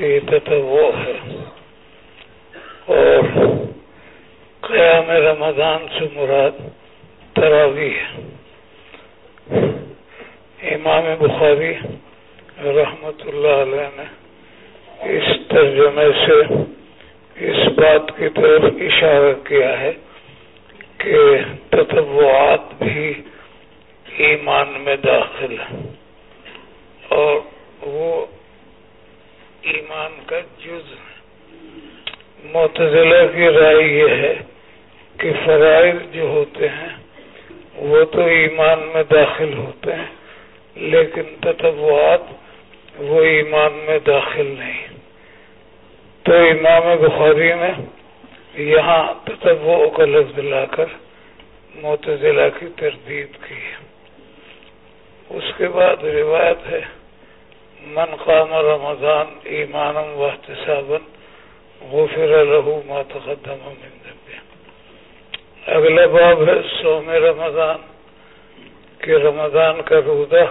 بارے میں ہے۔ اور قیام رمضان سے مراد تراوی ہے۔ امام بخاری رحمت اللہ علیہ نے اس ترجمے سے اس بات کی طرف اشارہ کیا ہے کہ تتوعات بھی ایمان میں داخل ہے اور وہ ایمان کا جز متضلہ کی رائے یہ ہے کہ فرائض جو ہوتے ہیں، وہ تو ایمان میں داخل ہوتے ہیں، لیکن تتوعات وہ ایمان میں داخل نہیں۔ تو امام بخاری نے یہاں تتو کا لفظ لا کر متضلہ کی تردید کی۔ ہے اس کے بعد روایت ہے من قام رمضان ایمان و احتسابن غفر له ما تقدم من ذنبه. اگلا باب ہے سوم رمضان، کہ رمضان کا روزہ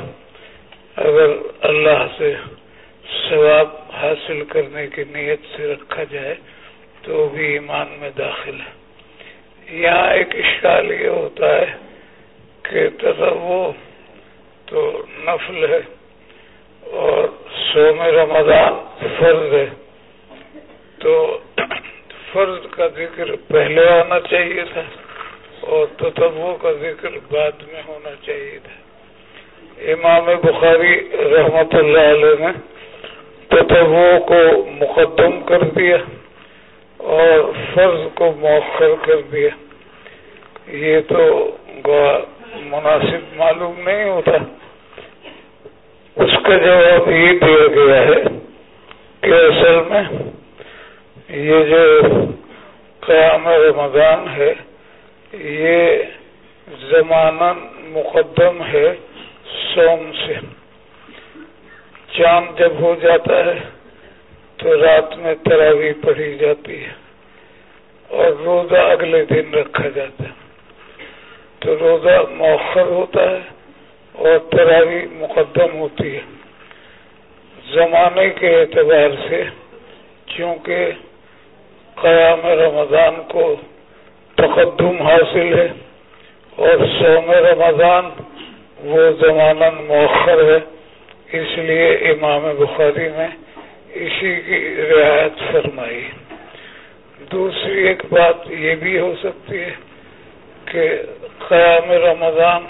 اگر اللہ سے ثواب حاصل کرنے کی نیت سے رکھا جائے تو بھی ایمان میں داخل ہے۔ یہاں ایک اشکال یہ ہوتا ہے کہ تصور تو نفل ہے۔ اور سوم رمضان فرض ہے۔ تو فرض کا ذکر پہلے آنا چاہیے تھا اور تتبو کا ذکر بعد میں ہونا چاہیے تھا۔ امام بخاری رحمت اللہ علیہ نے تتبو کو مقدم کر دیا اور فرض کو مؤخر کر دیا۔ یہ تو مناسب معلوم نہیں ہوتا۔ اس کا جواب یہ دیا گیا ہے کہ اصل میں یہ جو قیام رمضان ہے، یہ زمانہ مقدم ہے سوم سے۔ چاند جب ہو جاتا ہے تو رات میں تراوی پڑھی جاتی ہے اور روزہ اگلے دن رکھا جاتا ہے۔ تو روزہ مؤخر ہوتا ہے اور تراوی مقدم ہوتی ہے۔ زمانے کے اعتبار سے چونکہ قیام رمضان کو تقدم حاصل ہے اور سوم رمضان وہ زمانہ مؤخر ہے، اس لیے امام بخاری نے اسی کی رعایت فرمائی۔ دوسری ایک بات یہ بھی ہو سکتی ہے کہ قیام رمضان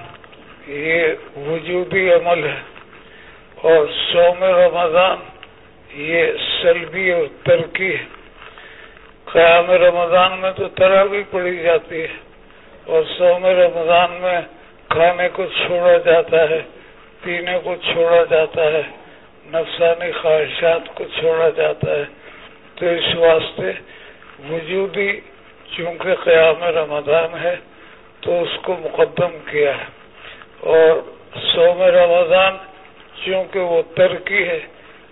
یہ وجودی عمل ہے اور سوم رمضان یہ سلبی اور ترکی ہے۔ قیام رمضان میں تو تراوی پڑی جاتی ہے اور سوم رمضان میں کھانے کو چھوڑا جاتا ہے، پینے کو چھوڑا جاتا ہے، نفسانی خواہشات کو چھوڑا جاتا ہے۔ تو اس واسطے وجودی چونکہ قیام رمضان ہے تو اس کو مقدم کیا ہے۔ اور سوم رمضان چونکہ وہ ترکی ہے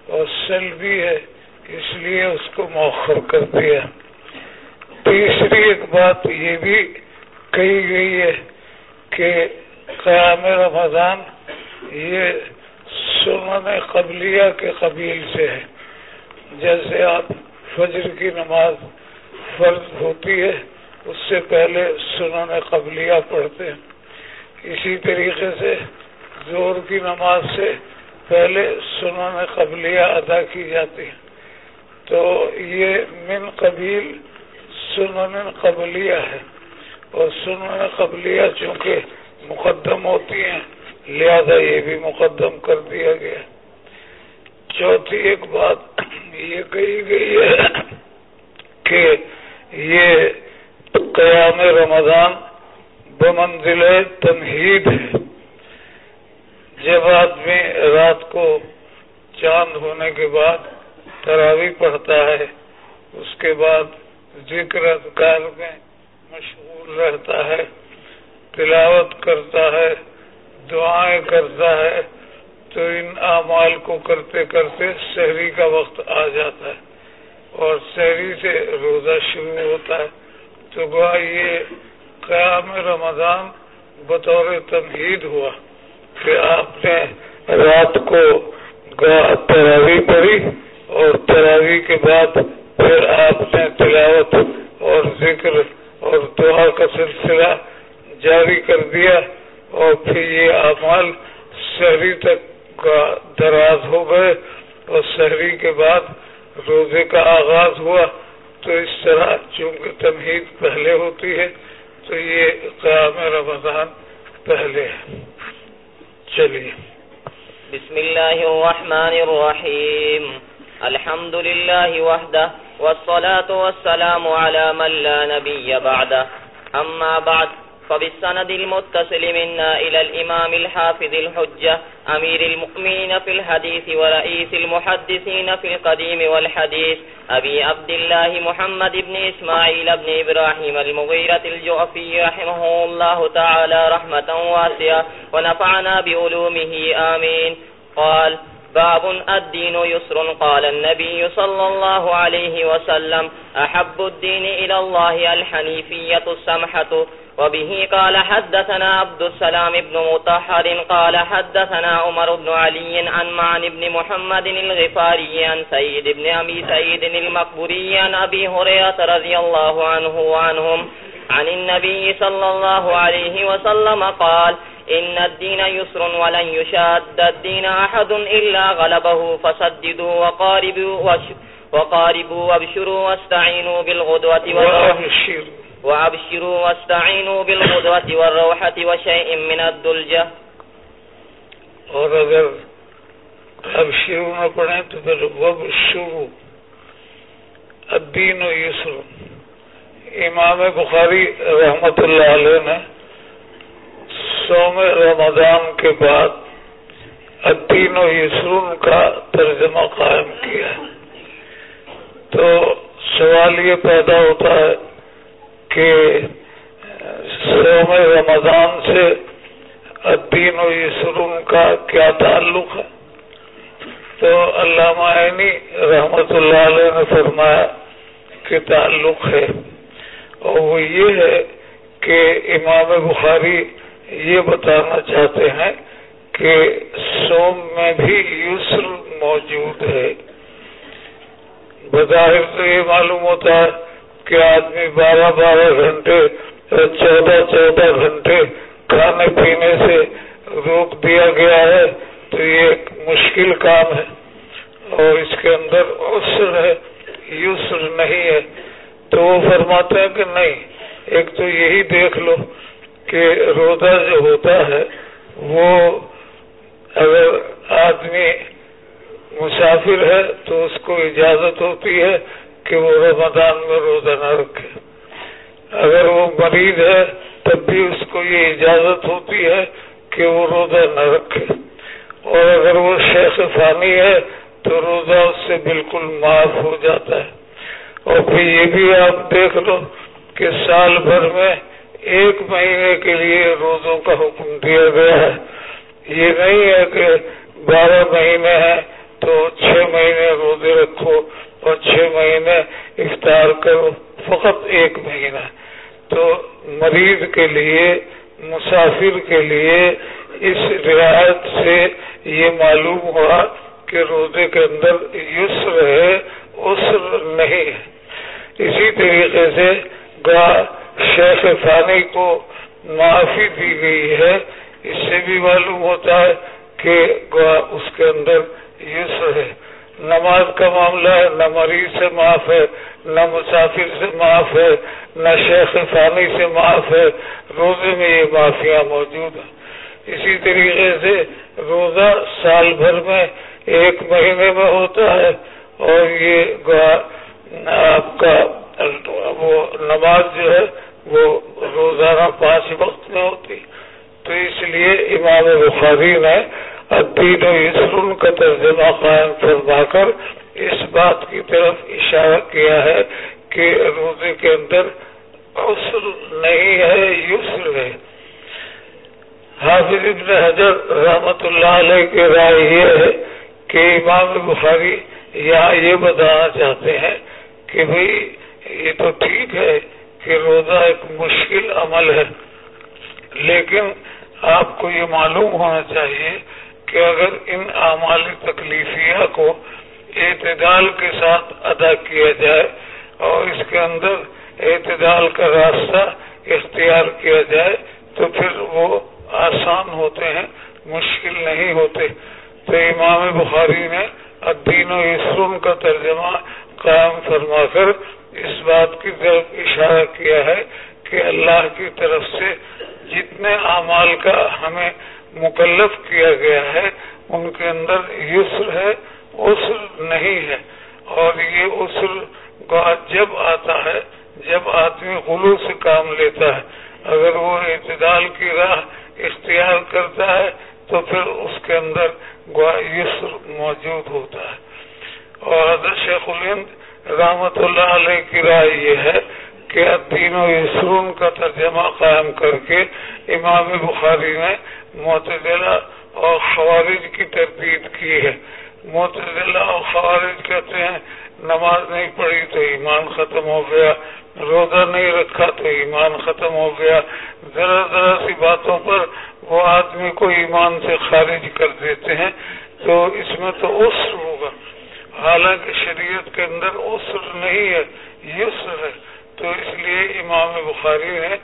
اور سلبی ہے، اس لیے اس کو مؤخر کر دیا۔ تیسری ایک بات یہ بھی کہی گئی ہے کہ قیام رمضان یہ سنن قبلیہ کے قبیل سے ہے۔ جیسے آپ فجر کی نماز فرض ہوتی ہے، اس سے پہلے سنن قبلیہ پڑھتے ہیں۔ اسی طریقے سے زور کی نماز سے پہلے سنن قبلیہ ادا کی جاتی ہے۔ تو یہ من قبیل سنن قبلیہ ہے۔ اور سنن قبلیہ چونکہ مقدم ہوتی ہیں، لہذا یہ بھی مقدم کر دیا گیا۔ چوتھی ایک بات یہ کہی گئی ہے کہ یہ قیام رمضان بمنزل تمہید ہے جب آدمی رات کو چاند ہونے کے بعد تراوی پڑھتا ہے، اس کے بعد ذکر اذکار میں مشغول رہتا ہے، تلاوت کرتا ہے، دعائیں کرتا ہے، تو ان اعمال کو کرتے کرتے شہری کا وقت آ جاتا ہے اور شہری سے روزہ شروع ہوتا ہے۔ تو گوا یہ قیام رمضان بطور تمہید ہوا کہ آپ نے رات کو تراوی پڑھی اور تراوی کے بعد پھر آپ نے تلاوت اور ذکر اور دعا کا سلسلہ جاری کر دیا اور پھر یہ اعمال شہری تک کا دراز ہو گئے اور شہری کے بعد روزے کا آغاز ہوا تو اس طرح چونکہ تمہید پہلے ہوتی ہے تو یہ قیام رمضان پہلے چلیے۔ بسم الله الرحمن الرحيم الحمد لله وحده والصلاة والسلام على من لا نبي بعده أما بعد فبالسند المتصل منا إلى الإمام الحافظ الحجة أمير المؤمنين في الحديث ورئيس المحدثين في القديم والحديث أبي عبد الله محمد بن إسماعيل بن إبراهيم المغيرة الجعفي رحمه الله تعالى رحمة واسعة ونفعنا بألومه آمين قال باب الدين يسر قال النبي صلى الله عليه وسلم أحب الدين إلى الله الحنيفية السمحة وبه قال حدثنا عبد السلام بن مطهر قال حدثنا عمر بن علي عن معن بن محمد الغفاري عن سيد بن أبي سيد المقبري عن أبي هريرة رضي الله عنه وعنهم عن النبي صلى الله عليه وسلم قال إن الدين يسر ولن يشاد الدين أحد إلا غلبه فسددوا وقاربوا وقاربوا وابشروا واستعينوا بالغدوة والرحشر وابشروا. واستعينوا بالغدوة والروحة وشيء من الدلجة. اور اگر ابشروا نہ پڑھیں تو پھر وابشروا. الدین و یسر امام بخاری رحمت اللہ علیہ نے سوم رمضان کے بعد الدین و یسرون کا ترجمہ قائم کیا تو سوال یہ پیدا ہوتا ہے کہ سوم رمضان سے الدین و یسرون کا کیا تعلق ہے؟ تو علامہ عینی رحمت اللہ علیہ نے فرمایا کہ تعلق ہے۔ اور وہ یہ ہے کہ امام بخاری یہ بتانا چاہتے ہیں کہ سوم میں بھی یسر موجود ہے۔ بظاہر تو یہ معلوم ہوتا ہے کہ آدمی بارہ بارہ گھنٹے چودہ چودہ گھنٹے کھانے پینے سے روک دیا گیا ہے تو یہ ایک مشکل کام ہے۔ اور اس کے اندر عسر ہے، یسر نہیں ہے۔ تو وہ فرماتے ہیں کہ نہیں، ایک تو یہی دیکھ لو کہ روزہ جو ہوتا ہے، وہ اگر آدمی مسافر ہے تو اس کو اجازت ہوتی ہے کہ وہ رمضان میں روزہ نہ رکھے۔ اگر وہ مریض ہے، تب بھی اس کو یہ اجازت ہوتی ہے کہ وہ روزہ نہ رکھے۔ اور اگر وہ شیخ فانی ہے، تو روزہ اس سے بالکل معاف ہو جاتا ہے۔ اور پھر یہ بھی آپ دیکھ لو کہ سال بھر میں ایک مہینے کے لیے روزوں کا حکم دیا گیا ہے۔ یہ نہیں ہے کہ بارہ مہینے ہیں تو چھ مہینے روزے رکھو اور چھ مہینے افطار کرو، فقط ایک مہینہ۔ تو مریض کے لیے، مسافر کے لیے اس رعایت سے یہ معلوم ہوا کہ روزے کے اندر یسر ہے، عسر نہیں ہے۔ اسی طریقے سے گا شیخ فانی کو معافی دی گئی ہے۔ اس سے بھی معلوم ہوتا ہے کہ گا اس کے اندر یسر ہے۔ نماز کا معاملہ ہے، نہ مریض سے معاف ہے، نہ مسافر سے معاف ہے، نہ شیخ فانی سے معاف ہے۔ روزے میں یہ معافیاں موجود ہیں۔ اسی طریقے سے روزہ سال بھر میں ایک مہینے میں ہوتا ہے اور یہ آپ کا وہ نماز جو ہے وہ روزانہ پانچ وقت میں ہوتی۔ تو اس لیے امام بخاری نے الدین و یسرون کا ترجمہ قائم فرما کر اس بات کی طرف اشارہ کیا ہے کہ روزے کے اندر عسر نہیں ہے، یسر ہے۔ حافظ ابن حجر رحمت اللہ علیہ کی رائے یہ ہے کہ امام بخاری یہاں یہ بتانا چاہتے ہیں کہ بھئی یہ تو ٹھیک ہے کہ روزہ ایک مشکل عمل ہے۔ لیکن آپ کو یہ معلوم ہونا چاہیے کہ اگر ان اعمال تکلیفیہ کو اعتدال کے ساتھ ادا کیا جائے اور اس کے اندر اعتدال کا راستہ اختیار کیا جائے، تو پھر وہ آسان ہوتے ہیں، مشکل نہیں ہوتے۔ تو امام بخاری نے الدین و اسرم کا ترجمہ قائم فرما کر اس بات کی طرف اشارہ کیا ہے کہ اللہ کی طرف سے جتنے اعمال کا ہمیں مکلف کیا گیا ہے، ان کے اندر یسر ہے، عسر نہیں ہے۔ اور یہ عسر جب آتا ہے، جب آدمی غلو سے کام لیتا ہے۔ اگر وہ اعتدال کی راہ اختیار کرتا ہے، تو پھر اس کے اندر یسر موجود ہوتا ہے۔ اور حضرت شیخ الند رحمت اللہ علیہ کی رائے یہ ہے کہ دین و یسرون کا ترجمہ قائم کر کے امام بخاری نے معتدلہ اور خوارج کی تردید کی ہے۔ معتدلہ اور خوارج کہتے ہیں، نماز نہیں پڑھی تو ایمان ختم ہو گیا، روزہ نہیں رکھا تو ایمان ختم ہو گیا۔ ذرا ذرا سی باتوں پر وہ آدمی کو ایمان سے خارج کر دیتے ہیں۔ تو اس میں تو عسر ہوگا۔ حالانکہ شریعت کے اندر عسر نہیں ہے، یسر ہے۔ تو اس لیے امام بخاری نے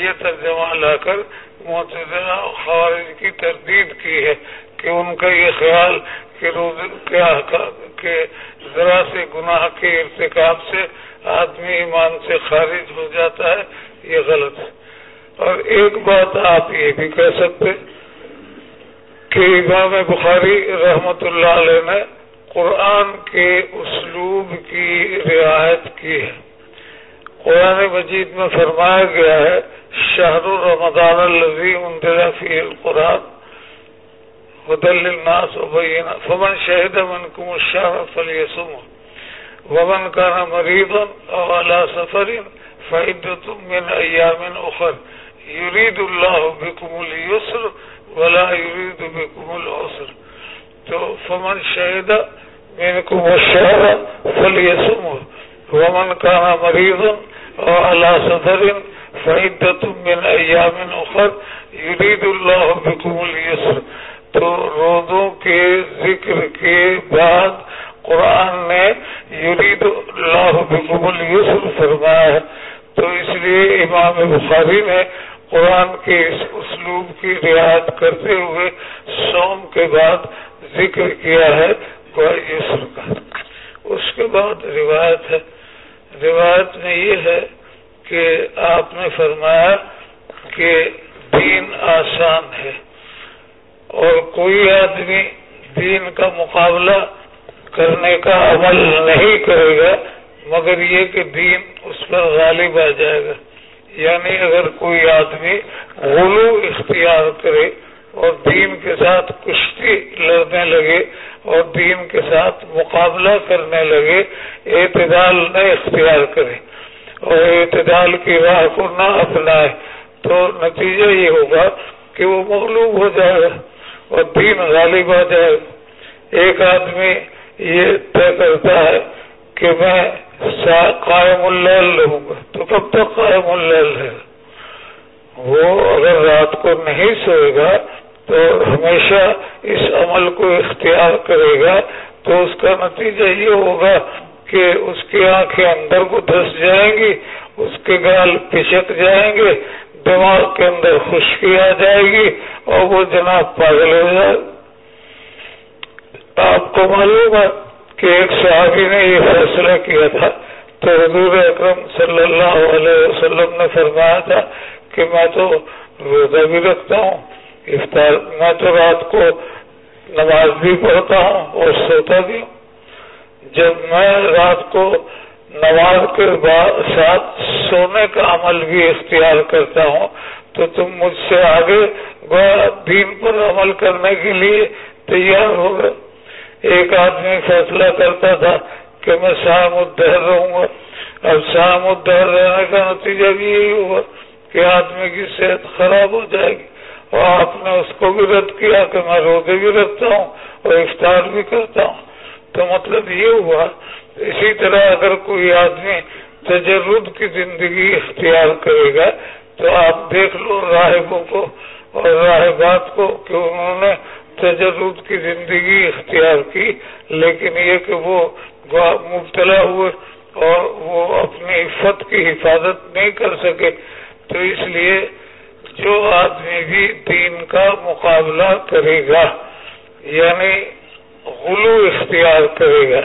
یہ ترجمہ لا کر معتدہ خوارج کی تردید کی ہے کہ ان کا یہ خیال کہ روز کہ ذرا سے گناہ کے ارتکاب سے آدمی ایمان سے خارج ہو جاتا ہے، یہ غلط ہے۔ اور ایک بات آپ یہ بھی کہہ سکتے کہ امام بخاری رحمت اللہ علیہ نے قرآن کے اسلوب کی رعایت کی ہے۔ قرآن مجید میں فرمایا گیا ہے، شہر رمضان الزی اندرا فی القرآن هدى للناس وبينا فمن شهد منكم الشهر فليصمه ومن كان مريضا أو على سفر فعدة من أيام أخر يريد الله بكم اليسر ولا يريد بكم العسر۔ فمن شهد منكم الشهر فليصمه ومن كان مريضا أو على سفر من أيام أخر يريد الله بكم اليسر تو روزوں کے ذکر کے بعد قرآن نے یرید اللہ بکم السر فرمایا ہے۔ تو اس لیے امام بخاری نے قرآن کے اس اسلوب کی رعایت کرتے ہوئے سوم کے بعد ذکر کیا ہے یسر کا۔ اس کے بعد روایت ہے۔ روایت میں یہ ہے کہ آپ نے فرمایا کہ دین آسان ہے اور کوئی آدمی دین کا مقابلہ کرنے کا عمل نہیں کرے گا، مگر یہ کہ دین اس پر غالب آ جائے گا۔ یعنی اگر کوئی آدمی غلو اختیار کرے اور دین کے ساتھ کشتی لڑنے لگے اور دین کے ساتھ مقابلہ کرنے لگے، اعتدال نہ اختیار کرے اور اعتدال کی راہ کو نہ اپنائے۔ تو نتیجہ یہ ہوگا کہ وہ مغلوب ہو جائے گا اور دین غالب آ جائے گا۔ ایک آدمی یہ طے کرتا ہے کہ میں قائم اللیل لوں گا۔ تو کب تک قائم اللیل ہے وہ اگر رات کو نہیں سوئے گا تو ہمیشہ اس عمل کو اختیار کرے گا تو اس کا نتیجہ یہ ہوگا کہ اس کی آنکھیں اندر کو دھس جائیں گی، اس کے گال پچک جائیں گے، دماغ کے اندر خشکی آ جائے گی اور وہ جناب پاگل ہو جائے آپ کو معلوم ہے کہ ایک صحابی نے یہ فیصلہ کیا تھا۔ تو حضور اکرم صلی اللہ علیہ وسلم نے فرمایا تھا کہ میں تو روزہ بھی رکھتا ہوں۔ افطار میں تو رات کو نماز بھی پڑھتا ہوں اور سوتا بھی۔ ہوں جب میں رات کو نماز کے بعد ساتھ سونے کا عمل بھی اختیار کرتا ہوں، تو تم مجھ سے آگے دین پر عمل کرنے کے لیے تیار ہو گئے۔ ایک آدمی فیصلہ کرتا تھا کہ میں شام الدہر رہوں گا۔ اب شام الدہر رہنے کا نتیجہ بھی یہی ہوگا کہ آدمی کی صحت خراب ہو جائے گی۔ اور آپ نے اس کو بھی رد کیا کہ میں روزے بھی رکھتا ہوں اور افطار بھی کرتا ہوں۔ تو مطلب یہ ہوا، اسی طرح اگر کوئی آدمی تجرد کی زندگی اختیار کرے گا، تو آپ دیکھ لو راہبوں کو اور راہبات کو کہ انہوں نے تجرد کی زندگی اختیار کی، لیکن یہ کہ وہ مبتلا ہوئے اور وہ اپنی عفت کی حفاظت نہیں کر سکے، تو اس لیے جو آدمی بھی دین کا مقابلہ کرے گا یعنی غلو اختیار کرے گا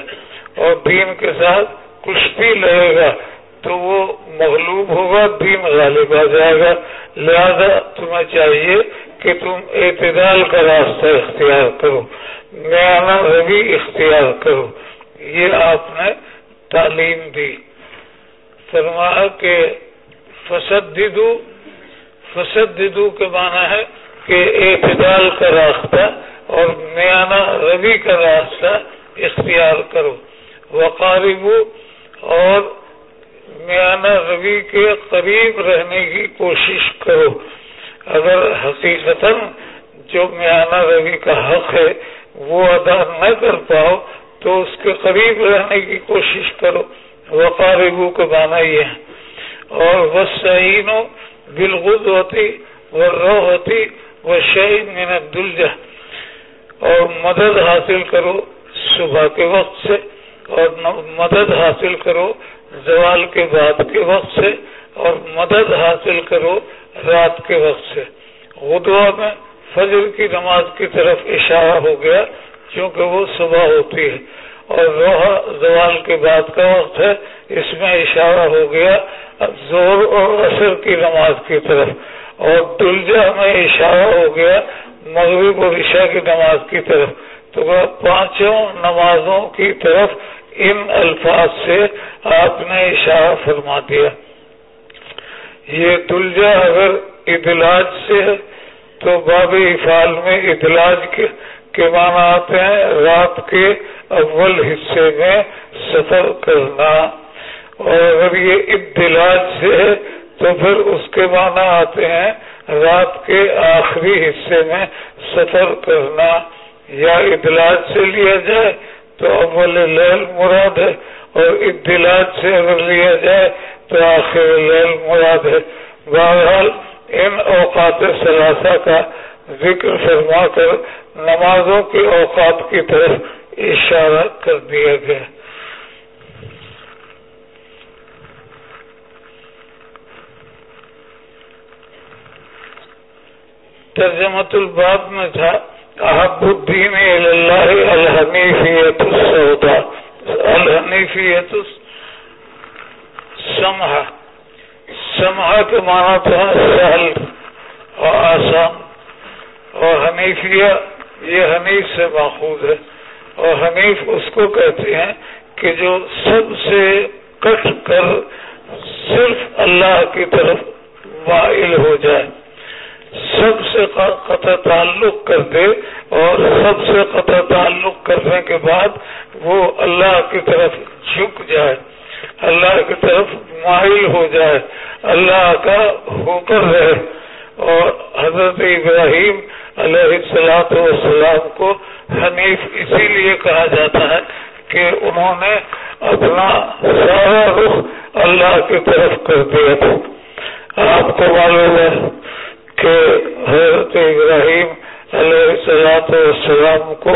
اور دین کے ساتھ کشتی لڑے گا تو وہ مغلوب ہوگا، دین غالب آ جائے گا۔ لہذا تمہیں چاہیے کہ تم اعتدال کا راستہ اختیار کرو، نیا روی اختیار کرو۔ یہ آپ نے تعلیم دی۔ فرمایا کہ فسد فسد کے معنی ہے کہ اعتدال کا راستہ اور نیانا روی کا راستہ اختیار کرو۔ وقارب اور میانہ روی کے قریب رہنے کی کوشش کرو۔ اگر حقیقت جو میانہ روی کا حق ہے وہ ادا نہ کر پاؤ تو اس کے قریب رہنے کی کوشش کرو۔ وقاربو کے بانا یہ ہے۔ اور وسعین بالغد ہوتی وہ رو ہوتی وہ شہید محنت دلجہ اور مدد حاصل کرو صبح کے وقت سے، اور مدد حاصل کرو زوال کے بعد کے وقت سے، اور مدد حاصل کرو رات کے وقت سے۔ غدوا میں فجر کی نماز کی طرف اشارہ ہو گیا، کیونکہ وہ صبح ہوتی ہے۔ اور روحا زوال کے بعد کا وقت ہے، اس میں اشارہ ہو گیا زور اور اثر کی نماز کی طرف۔ اور دلجا میں اشارہ ہو گیا مغرب اور عشاء کی نماز کی طرف۔ تو پانچوں نمازوں کی طرف ان الفاظ سے آپ نے اشارہ فرما دیا۔ یہ دلجا اگر اطلاج سے ہے، تو باب افعال میں اطلاج کے معنی آتے ہیں۔ رات کے اول حصے میں سفر کرنا۔ اور اگر یہ ابتلاج سے ہے، تو پھر اس کے معنی آتے ہیں رات کے آخری حصے میں سفر کرنا۔ یا اطلاع سے لیا جائے تو اول لیل مراد ہے، اور اطلاع سے اگر لیا جائے تو آخر لیل مراد ہے۔ بہرحال، ان اوقات ثلاثہ کا ذکر فرما کر نمازوں کے اوقات کی طرف اشارہ کر دیا گیا۔ ترجمت الباب میں تھا احب الدین اللہ الحنیفیت السودا الحنیفیت سمحہ۔ سمحہ کے معنی تھا سہل اور آسان۔ اور حنیفیہ، یہ حنیف سے ماخوذ ہے۔ اور حنیف اس کو کہتے ہیں کہ جو سب سے کٹ کر صرف اللہ کی طرف مائل ہو جائے۔ سب سے قطع تعلق کر دے اور سب سے قطع تعلق کرنے کے بعد وہ اللہ کی طرف جھک جائے، اللہ کی طرف مائل ہو جائے، اللہ کا ہو کر رہے۔ اور حضرت ابراہیم علیہ السلاط والسلام کو حنیف اسی لیے کہا جاتا ہے کہ انہوں نے اپنا سارا رخ اللہ کی طرف کر دیا تھا۔ آپ کو معلوم ہے کہ حضرت ابراہیم علیہ السلاط والسلام کو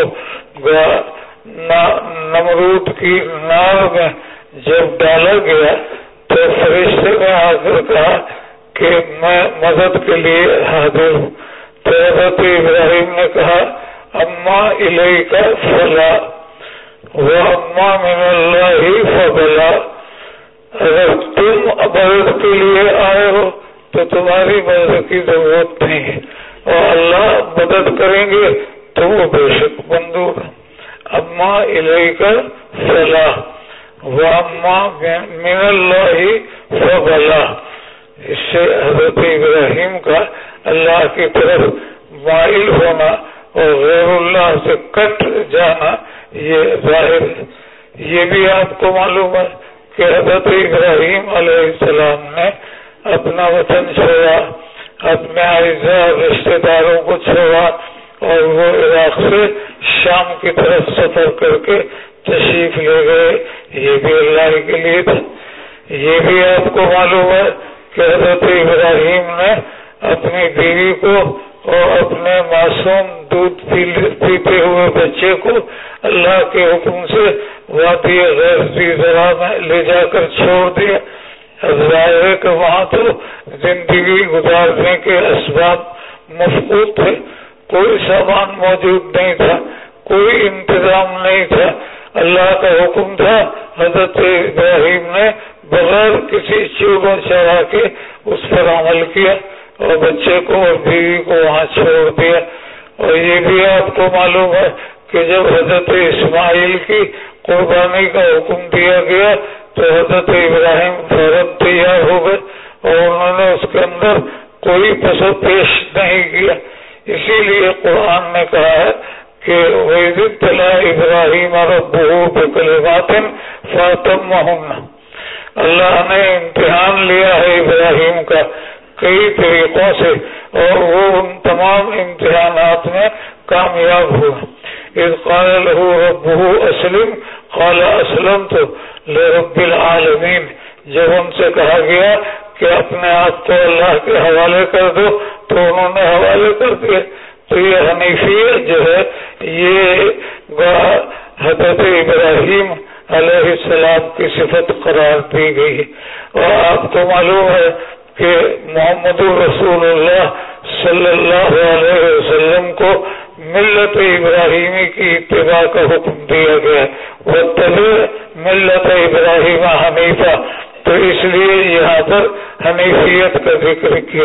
نمرود کی نار میں جب ڈالا گیا تو فرشتے نے آ کر کہا کہ میں مدد کے لیے حاضر ہوں۔ تو حضرت ابراہیم نے کہا، اما الہی کا فلا۔ وہ اما من اللہ ہی فضلا۔ اگر تم مدد کے لیے آئے ہو تو تمہاری مدد کی ضرورت نہیں ہے۔ اور اللہ مدد کریں گے تو وہ بے شک بندو اما الہی کا فلا وہ اما من اللہ ہی اس سے حضرت ابراہیم کا اللہ کی طرف مائل ہونا اور غیر اللہ سے کٹ جانا یہ ظاہر ہے۔ یہ بھی آپ کو معلوم ہے کہ حضرت ابراہیم علیہ السلام نے اپنا وطن چھوڑا، اپنے اعزا اور رشتے داروں کو چھوڑا اور وہ عراق سے شام کی طرف سفر کر کے تشریف لے گئے۔ یہ بھی اللہ کے لیے تھا۔ یہ بھی آپ کو معلوم ہے کہ حضرت ابراہیم نے اپنی بیوی کو اور اپنے معصوم دودھ پیتے ہوئے بچے کو اللہ کے حکم سے وادی غیر میں لے جا کر چھوڑ دیا۔ ظاہر ہے کہ وہاں تو زندگی گزارنے کے اسباب مفقود تھے، کوئی سامان موجود نہیں تھا، کوئی انتظام نہیں تھا۔ اللہ کا حکم تھا، حضرت ابراہیم نے بغیر کسی چیزوں چڑھا کے اس پر عمل کیا اور بچے کو اور بیوی کو وہاں چھوڑ دیا۔ اور یہ بھی آپ کو معلوم ہے کہ جب حضرت اسماعیل کی قربانی کا حکم دیا گیا تو حضرت ابراہیم فوراً تیار ہو گئے اور انہوں نے اس کے اندر کوئی پسو پیش نہیں کیا۔ اسی لیے قرآن نے کہا ہے کہ ابراہیم اور بہو فاطم اللہ نے امتحان لیا ہے ابراہیم کا کئی طریقوں سے اور وہ ان تمام امتحانات میں کامیاب ہوا۔ اس قال ربه اسلم قال اسلم لرب العالمین۔ جب ان سے کہا گیا کہ اپنے آپ کو اللہ کے حوالے کر دو، تو انہوں نے حوالے کر دیا تو یہ حنیفیت جو ہے، یہ حضرت ابراہیم علیہ السلام کی صفت قرار دی گئی۔ اور آپ کو معلوم ہے کہ محمد رسول اللہ صلی اللہ علیہ وسلم کو ملت ابراہیمی کی اتباع کا حکم دیا گیا۔ وہ تبھی ملت ابراہیم حنیفہ۔ تو اس لیے یہاں پر حنیفیت کا ذکر کیا۔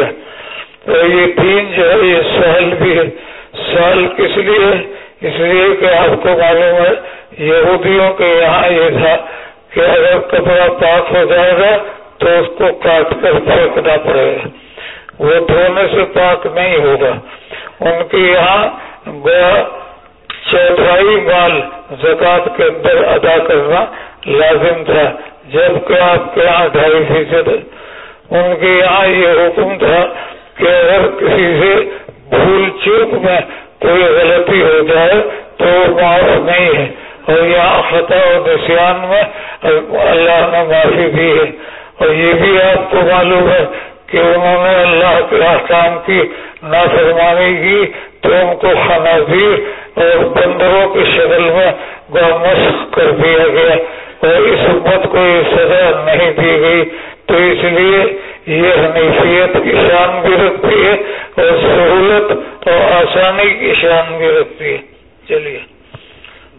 تو یہ دین جو ہے، یہ سہل بھی ہے۔ سہل کس لیے؟ اس لیے کہ آپ کو معلوم ہے، یہودیوں کے یہاں یہ تھا کہ اگر کپڑا پاک ہو جائے گا تو اس کو کاٹ کر پھینکنا پڑے گا۔ وہ دھونے سے پاک نہیں ہوگا۔ ان کے یہاں چوتھائی مال زکات کے اندر ادا کرنا لازم تھا جبکہ آپ کے یہاں ڈھائی فیصد ان کے یہاں یہ حکم تھا کہ اگر کسی سے بھول چوک میں کوئی غلطی ہو جائے تو معاف نہیں ہے۔ اور یہاں فتح و نسان میں اللہ نے معافی دی ہے۔ اور یہ بھی آپ کو معلوم ہے کہ انہوں نے اللہ کے احکام کی نافرمانی کی تو ان کو خنازیر اور بندروں کی شکل میں مشق کر دیا گیا اور اس امت کو یہ سزا نہیں دی گئی۔ تو اس لیے یہ حنیفیت کی شان بھی رکھتی ہے اور سہولت اور آسانی کی شان بھی رکھتی ہے۔ چلیے۔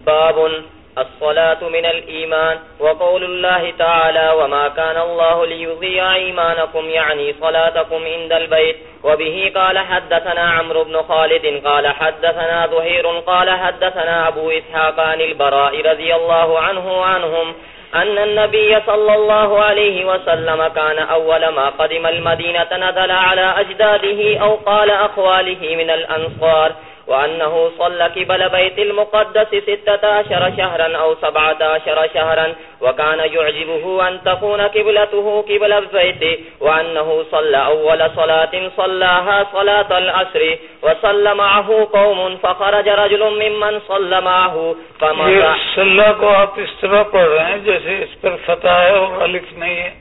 بابن الصلاة من الإيمان وقول الله تعالى وما كان الله ليضيع إيمانكم يعني صلاتكم عند البيت وبه قال حدثنا عمرو بن خالد قال حدثنا ظهير قال حدثنا أبو إسحاق عن البراء رضي الله عنه عنهم أن النبي صلى الله عليه وسلم كان أول ما قدم المدينة نزل على أجداده أو قال أخواله من الأنصار وأنه صلى كبل بيت المقدس ستة عشر شهرا أو سبعة عشر شهرا وكان يعجبه أن تكون كبلته كبل البيت وأنه صلى أول صلاة صلاها صلاة العصر وصلى معه قوم فخرج رجل ممن صلى معه فمر صلى کو آپ اس طرح پڑھ رہے ہیں جیسے اس پر فتح ہے اور علف نہیں ہے۔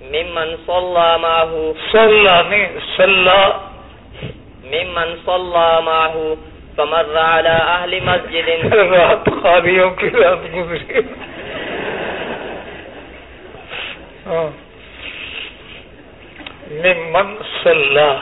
ممن صلى معه. صلى نہیں صلى ممن صلى معه فمر على أهل مسجد. رات خالیوں کی رات گزری ممن صلى.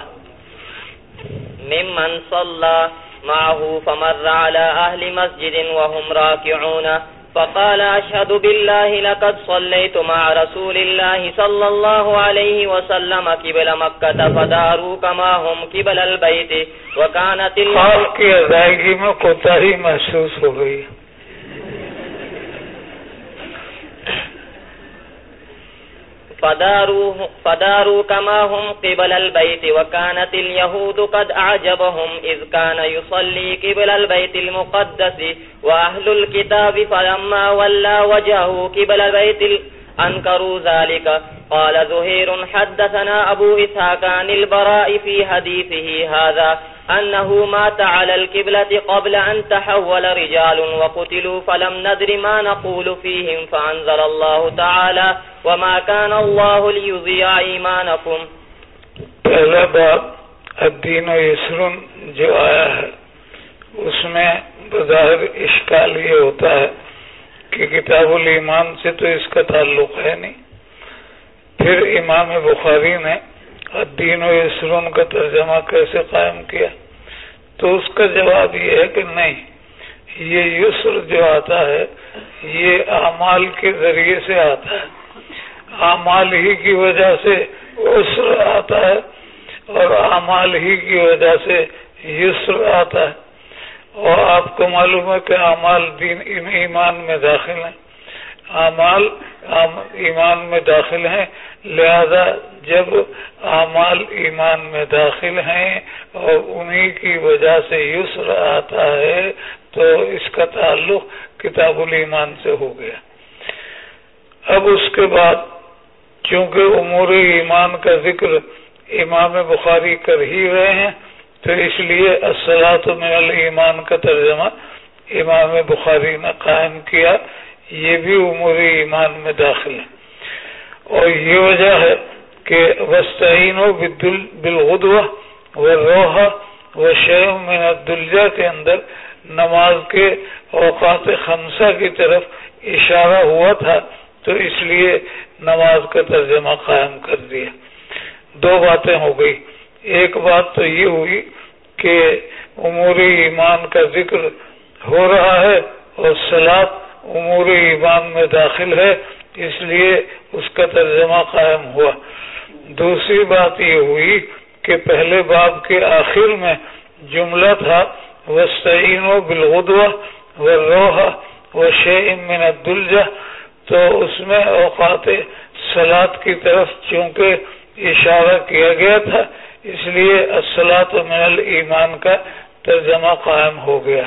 ممن صلى معه فمر على أهل مسجد وهم راكعون. فقال أشهد بالله لقد صليت مع رسول الله صلى الله عليه وسلم قبل مكة فداروا كما هم قبل البيت وكانت اللہ کی ادائیگی میں کوتاہی محسوس ہو گئی۔ فداروا, فداروا كما هم قبل البيت وكانت اليهود قد أعجبهم إذ كان يصلي قبل البيت المقدس وأهل الكتاب فلما ولا وجهه قبل البيت أنكروا ذلك قال ظهير حدثنا أبو إسحاق عن البراء في حديثه هذا أنه مات على الكبلة قبل أن تحول رجال وقتلوا، فلم ندر ما نقول فيهم، فأنزل الله تعالى وما كان الله ليضيع إيمانكم. پہلا باب، الدین و یسرن جو آیا ہے، اس میں بظاہر اشکال یہ ہوتا ہے کہ کتاب الایمان سے تو اس کا تعلق ہے نہیں۔ پھر امام بخاری نے الدین و یسرون کا ترجمہ کیسے قائم کیا؟ تو اس کا جواب یہ ہے کہ نہیں، یہ یسر جو آتا ہے، یہ اعمال کے ذریعے سے آتا ہے۔ اعمال ہی کی وجہ سے عسر آتا ہے اور اعمال ہی کی وجہ سے یسر آتا ہے۔ اور آپ کو معلوم ہے کہ اعمال دین ایمان میں داخل ہیں۔ اعمال ایمان میں داخل ہیں۔ لہذا جب اعمال ایمان میں داخل ہیں اور انہی کی وجہ سے یسر آتا ہے، تو اس کا تعلق کتاب الایمان سے ہو گیا۔ اب اس کے بعد چونکہ امور ایمان کا ذکر امام بخاری کر ہی رہے ہیں، تو اس لیے اصلاۃ میں ایمان کا ترجمہ امام بخاری نے قائم کیا۔ یہ بھی امور ایمان میں داخل ہے اور یہ وجہ ہے کہ وسطین و بالغدوہ و روحا و من الدلجہ کے اندر نماز کے اوقات خمسہ کی طرف اشارہ ہوا تھا، تو اس لیے نماز کا ترجمہ قائم کر دیا۔ دو باتیں ہو گئی۔ ایک بات تو یہ ہوئی کہ امور ایمان کا ذکر ہو رہا ہے اور سلاد امور ایمان میں داخل ہے، اس لیے اس کا ترجمہ قائم ہوا۔ دوسری بات یہ ہوئی کہ پہلے باب کے آخر میں جملہ تھا وسطین و بالغدوہ و روحا و شیم من الدلجہ تو اس میں اوقات سلاد کی طرف چونکہ اشارہ کیا گیا تھا، اس لیے السلاط من ایمان کا ترجمہ قائم ہو گیا۔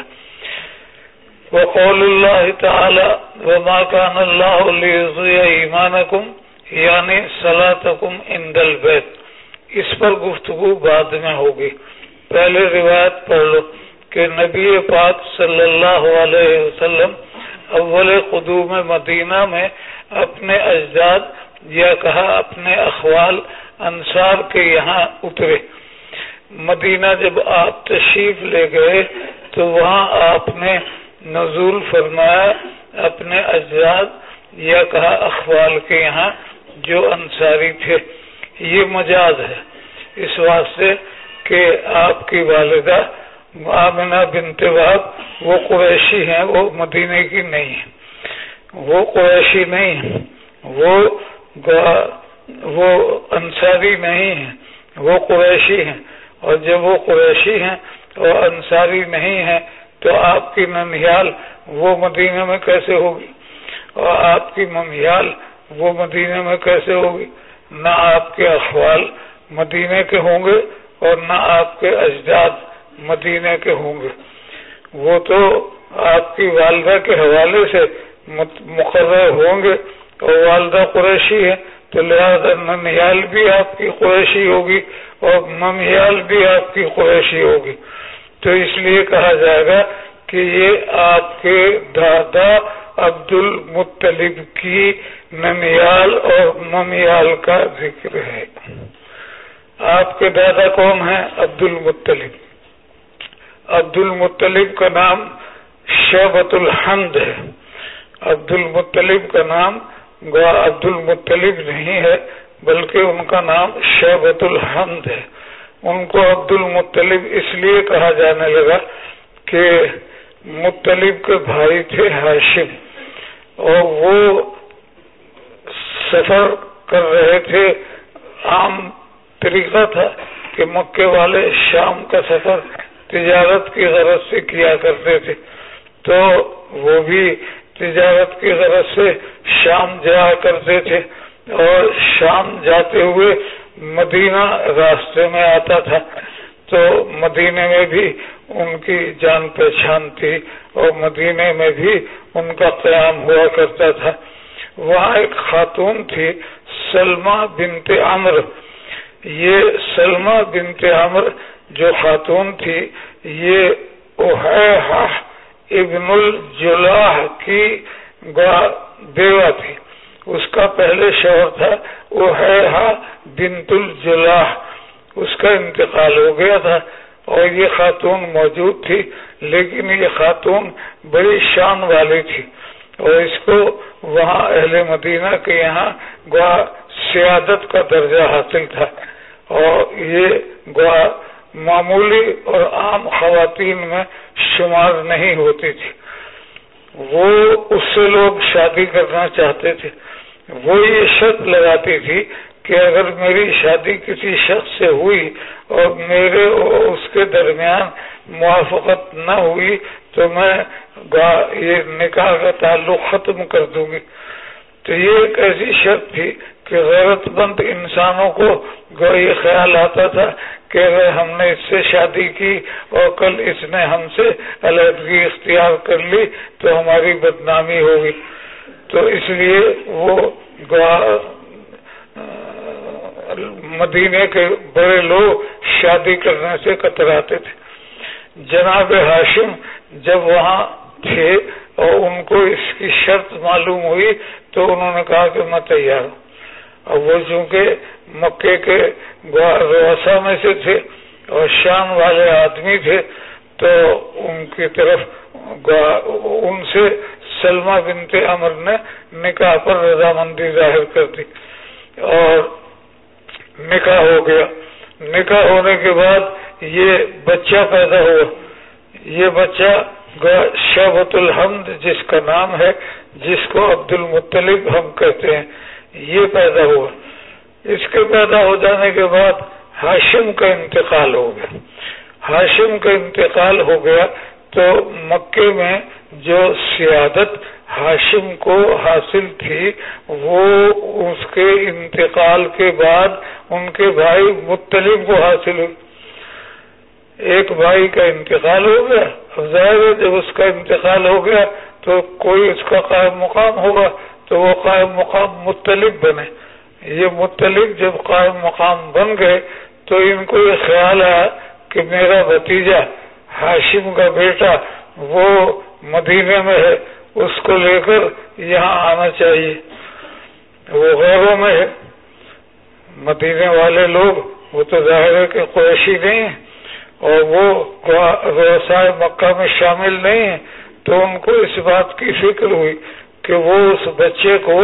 وقول اللہ تعالی وما كان اللہ ليضيع ایمانکم یعنی صلاتکم عند البیت اس پر گفتگو بعد میں ہوگی۔ پہلے روایت پڑھ لو کہ نبی پاک صلی اللہ علیہ وسلم اول قدوم مدینہ میں اپنے اجداد، یا کہا اپنے اخوال انصار کے یہاں اترے۔ مدینہ جب آپ تشریف لے گئے تو وہاں آپ نے نزول فرمایا، اپنے اجداد یا کہا اخوال کے یہاں جو انصاری تھے۔ یہ مجاز ہے۔ اس واسطے کہ آپ کی والدہ آمنہ بنت وحب وہ قریشی ہیں، وہ مدینے کی نہیں ہے وہ قریشی نہیں ہے وہ وہ انصاری نہیں ہے وہ قریشی ہیں۔ اور جب وہ قریشی ہیں اور انصاری نہیں ہے تو آپ کی ممیال وہ مدینہ میں کیسے ہوگی؟ اور آپ کی ممیال وہ مدینہ میں کیسے ہوگی؟ نہ آپ کے اخوال مدینے کے ہوں گے اور نہ آپ کے اجداد مدینے کے ہوں گے۔ وہ تو آپ کی والدہ کے حوالے سے مقرر ہوں گے اور والدہ قریشی ہے تو لہٰذا ممیال بھی آپ کی قریشی ہوگی اور ممیال بھی آپ کی قریشی ہوگی۔ تو اس لیے کہا جائے گا کہ یہ آپ کے دادا عبد المطلب کی ممیال اور ممیال کا ذکر ہے۔ آپ کے دادا کون ہیں؟ عبد المطلب عبد المطلب کا نام شعبت الحمد ہے۔ عبد المطلب کا نام عبد المطلب نہیں ہے، بلکہ ان کا نام شعبت الحمد ہے۔ ان کو عبد المطلب اس لیے کہا جانے لگا کہ مطلب کے بھائی تھے ہاشم اور وہ سفر کر رہے تھے عام طریقہ تھا کہ مکے والے شام کا سفر تجارت کی غرض سے کیا کرتے تھے۔ تو وہ بھی تجارت کی غرض سے شام جایا کرتے تھے اور شام جاتے ہوئے مدینہ راستے میں آتا تھا، تو مدینے میں بھی ان کی جان پہچان تھی اور مدینے میں بھی ان کا قیام ہوا کرتا تھا۔ وہاں ایک خاتون تھی سلما بنت عمر۔ یہ سلما بنت عمر جو خاتون تھی، یہ ابن الجلاح کی بیوہ تھی۔ اس کا پہلے شوہر تھا، وہ ہے ہاں بنت الجلاح، اس کا انتقال ہو گیا تھا اور یہ خاتون موجود تھی، لیکن یہ خاتون بڑی شان والی تھی۔ اور اس کو وہاں اہل مدینہ کے یہاں گوا سیادت کا درجہ حاصل تھا۔ اور یہ گوا معمولی اور عام خواتین میں شمار نہیں ہوتی تھی۔ وہ اس سے لوگ شادی کرنا چاہتے تھے۔ وہ یہ شرط لگاتی تھی کہ اگر میری شادی کسی شخص سے ہوئی اور میرے اس کے درمیان موافقت نہ ہوئی تو میں یہ نکاح کا تعلق ختم کر دوں گی۔ تو یہ ایک ایسی شرط تھی کہ غیرت مند انسانوں کو یہ خیال آتا تھا کہ ہم نے اس سے شادی کی اور کل اس نے ہم سے علیحدگی اختیار کر لی تو ہماری بدنامی ہوگی۔ تو اس لیے وہ مدینے کے بڑے لوگ شادی کرنے سے کتراتے تھے۔ جناب ہاشم جب وہاں تھے اور ان کو اس کی شرط معلوم ہوئی تو انہوں نے کہا کہ میں تیار ہوں۔ اور وہ چونکہ مکے کے روسا میں سے تھے اور شان والے آدمی تھے، تو ان کی طرف ان سے سلما بنتے امر نے نکاح پر رضامندی ظاہر کر دی اور نکاح ہو گیا۔ نکاح ہونے کے بعد یہ بچہ پیدا ہوا۔ یہ بچہ شہبت الحمد جس کا نام ہے، جس کو عبد المطلب ہم کہتے ہیں۔ یہ پیدا ہوا اس کے پیدا ہو جانے کے بعد ہاشم کا انتقال ہو گیا۔ ہاشم کا انتقال ہو گیا تو مکے میں جو سیادت ہاشم کو حاصل تھی، وہ اس کے انتقال کے بعد ان کے بھائی مطلب کو حاصل ہوئی۔ ایک بھائی کا انتقال ہو گیا، ظاہر ہے جب اس کا انتقال ہو گیا تو کوئی اس کا قائم مقام ہوگا۔ تو وہ قائم مقام مطلب بنے۔ یہ مطلب جب قائم مقام بن گئے تو ان کو یہ خیال آیا کہ میرا بھتیجا ہاشم کا بیٹا وہ مدینے میں ہے، اس کو لے کر یہاں آنا چاہیے۔ وہ غیروں میں ہے۔ مدینے والے لوگ، وہ تو ظاہر ہے کہ قریشی نہیں ہیں، اور وہ ویوسائے مکہ میں شامل نہیں ہیں۔ تو ان کو اس بات کی فکر ہوئی کہ وہ اس بچے کو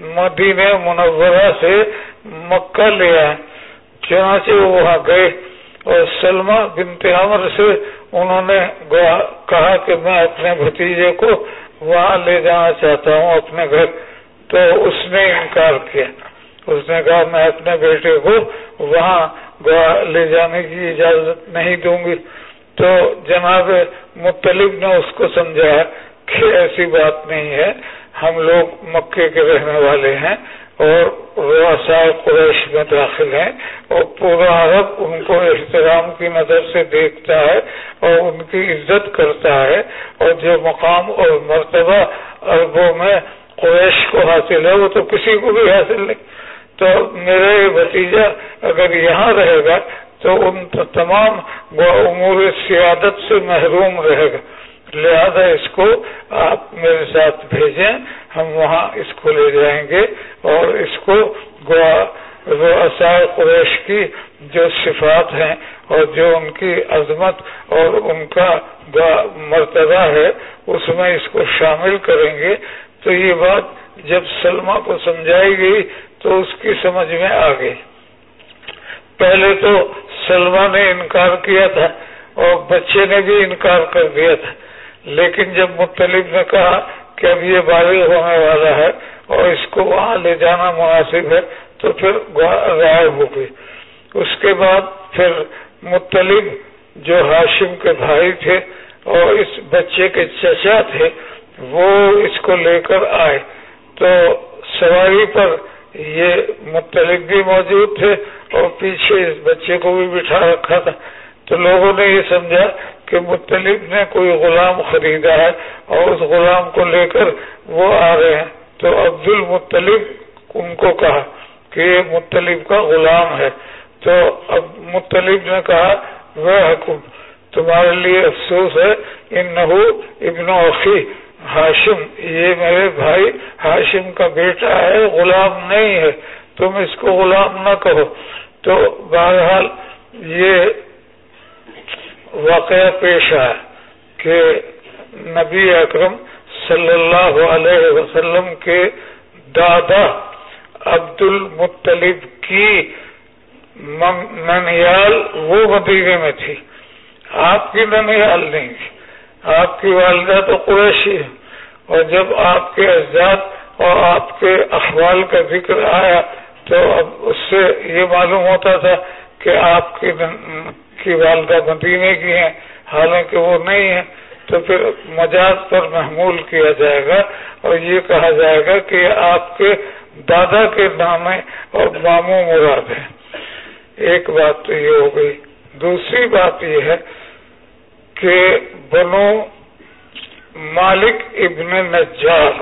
مدینہ منورہ سے مکہ لے آئے۔ چنانچہ وہ وہاں گئے اور سلمہ بنت عمر سے انہوں نے کہا کہ میں اپنے بھتیجے کو وہاں لے جانا چاہتا ہوں اپنے گھر۔ تو اس نے انکار کیا۔ اس نے کہا، میں اپنے بیٹے کو وہاں لے جانے کی اجازت نہیں دوں گی۔ تو جناب مطلب نے اس کو سمجھایا کہ ایسی بات نہیں ہے۔ ہم لوگ مکے کے رہنے والے ہیں اور قریش میں داخل ہیں اور پورا عرب ان کو احترام کی نظر سے دیکھتا ہے اور ان کی عزت کرتا ہے اور جو مقام اور مرتبہ عربوں میں قریش کو حاصل ہے وہ تو کسی کو بھی حاصل نہیں۔ تو میرا یہ بھتیجا اگر یہاں رہے گا تو ان تمام امور سیادت سے محروم رہے گا۔ لہذا اس کو آپ میرے ساتھ بھیجیں، ہم وہاں اس کو لے جائیں گے اور اس کو قریش کی جو صفات ہیں اور جو ان کی عظمت اور ان کا مرتبہ ہے، اس میں اس کو شامل کریں گے۔ تو یہ بات جب سلما کو سمجھائی گئی تو اس کی سمجھ میں آ گئی۔ پہلے تو سلما نے انکار کیا تھا اور بچے نے بھی انکار کر دیا تھا۔ لیکن جب مختلف نے کہا کہ اب یہ بالغ ہونے والا ہے اور اس کو وہاں لے جانا مناسب ہے، تو پھر رائے ہو گئی اس کے بعد پھر مطلب جو ہاشم کے بھائی تھے اور اس بچے کے چچا تھے، وہ اس کو لے کر آئے۔ تو سواری پر یہ مطلب بھی موجود تھے اور پیچھے اس بچے کو بھی بٹھا رکھا تھا۔ تو لوگوں نے یہ سمجھا کہ مطلب نے کوئی غلام خریدا ہے اور اس غلام کو لے کر وہ آ رہے ہیں۔ تو عبد المطلب ان کو کہا کہ یہ مطلب کا غلام ہے۔ تو اب مطلب نے کہا، وہ حکم تمہارے لیے افسوس ہے۔ ان نحو ابن عقی ہاشم، یہ میرے بھائی ہاشم کا بیٹا ہے، غلام نہیں ہے۔ تم اس کو غلام نہ کہو۔ تو بہرحال یہ واقعہ پیش آیا کہ نبی اکرم صلی اللہ علیہ وسلم کے دادا عبد المطلب کی ننیال وہ مدینے میں تھی۔ آپ کی ننیال نہیں تھی۔ آپ کی والدہ تو قریشی ہے اور جب آپ کے اجداد اور آپ کے اخبال کا ذکر آیا تو اب اس سے یہ معلوم ہوتا تھا کہ آپ کی والدہ مدینے کی ہیں، حالانکہ وہ نہیں ہے تو پھر مجاز پر محمول کیا جائے گا اور یہ کہا جائے گا کہ آپ کے دادا کے نام اور ماموں مراد ہیں۔ ایک بات تو یہ ہو گئی۔ دوسری بات یہ ہے کہ بنو مالک ابن نجار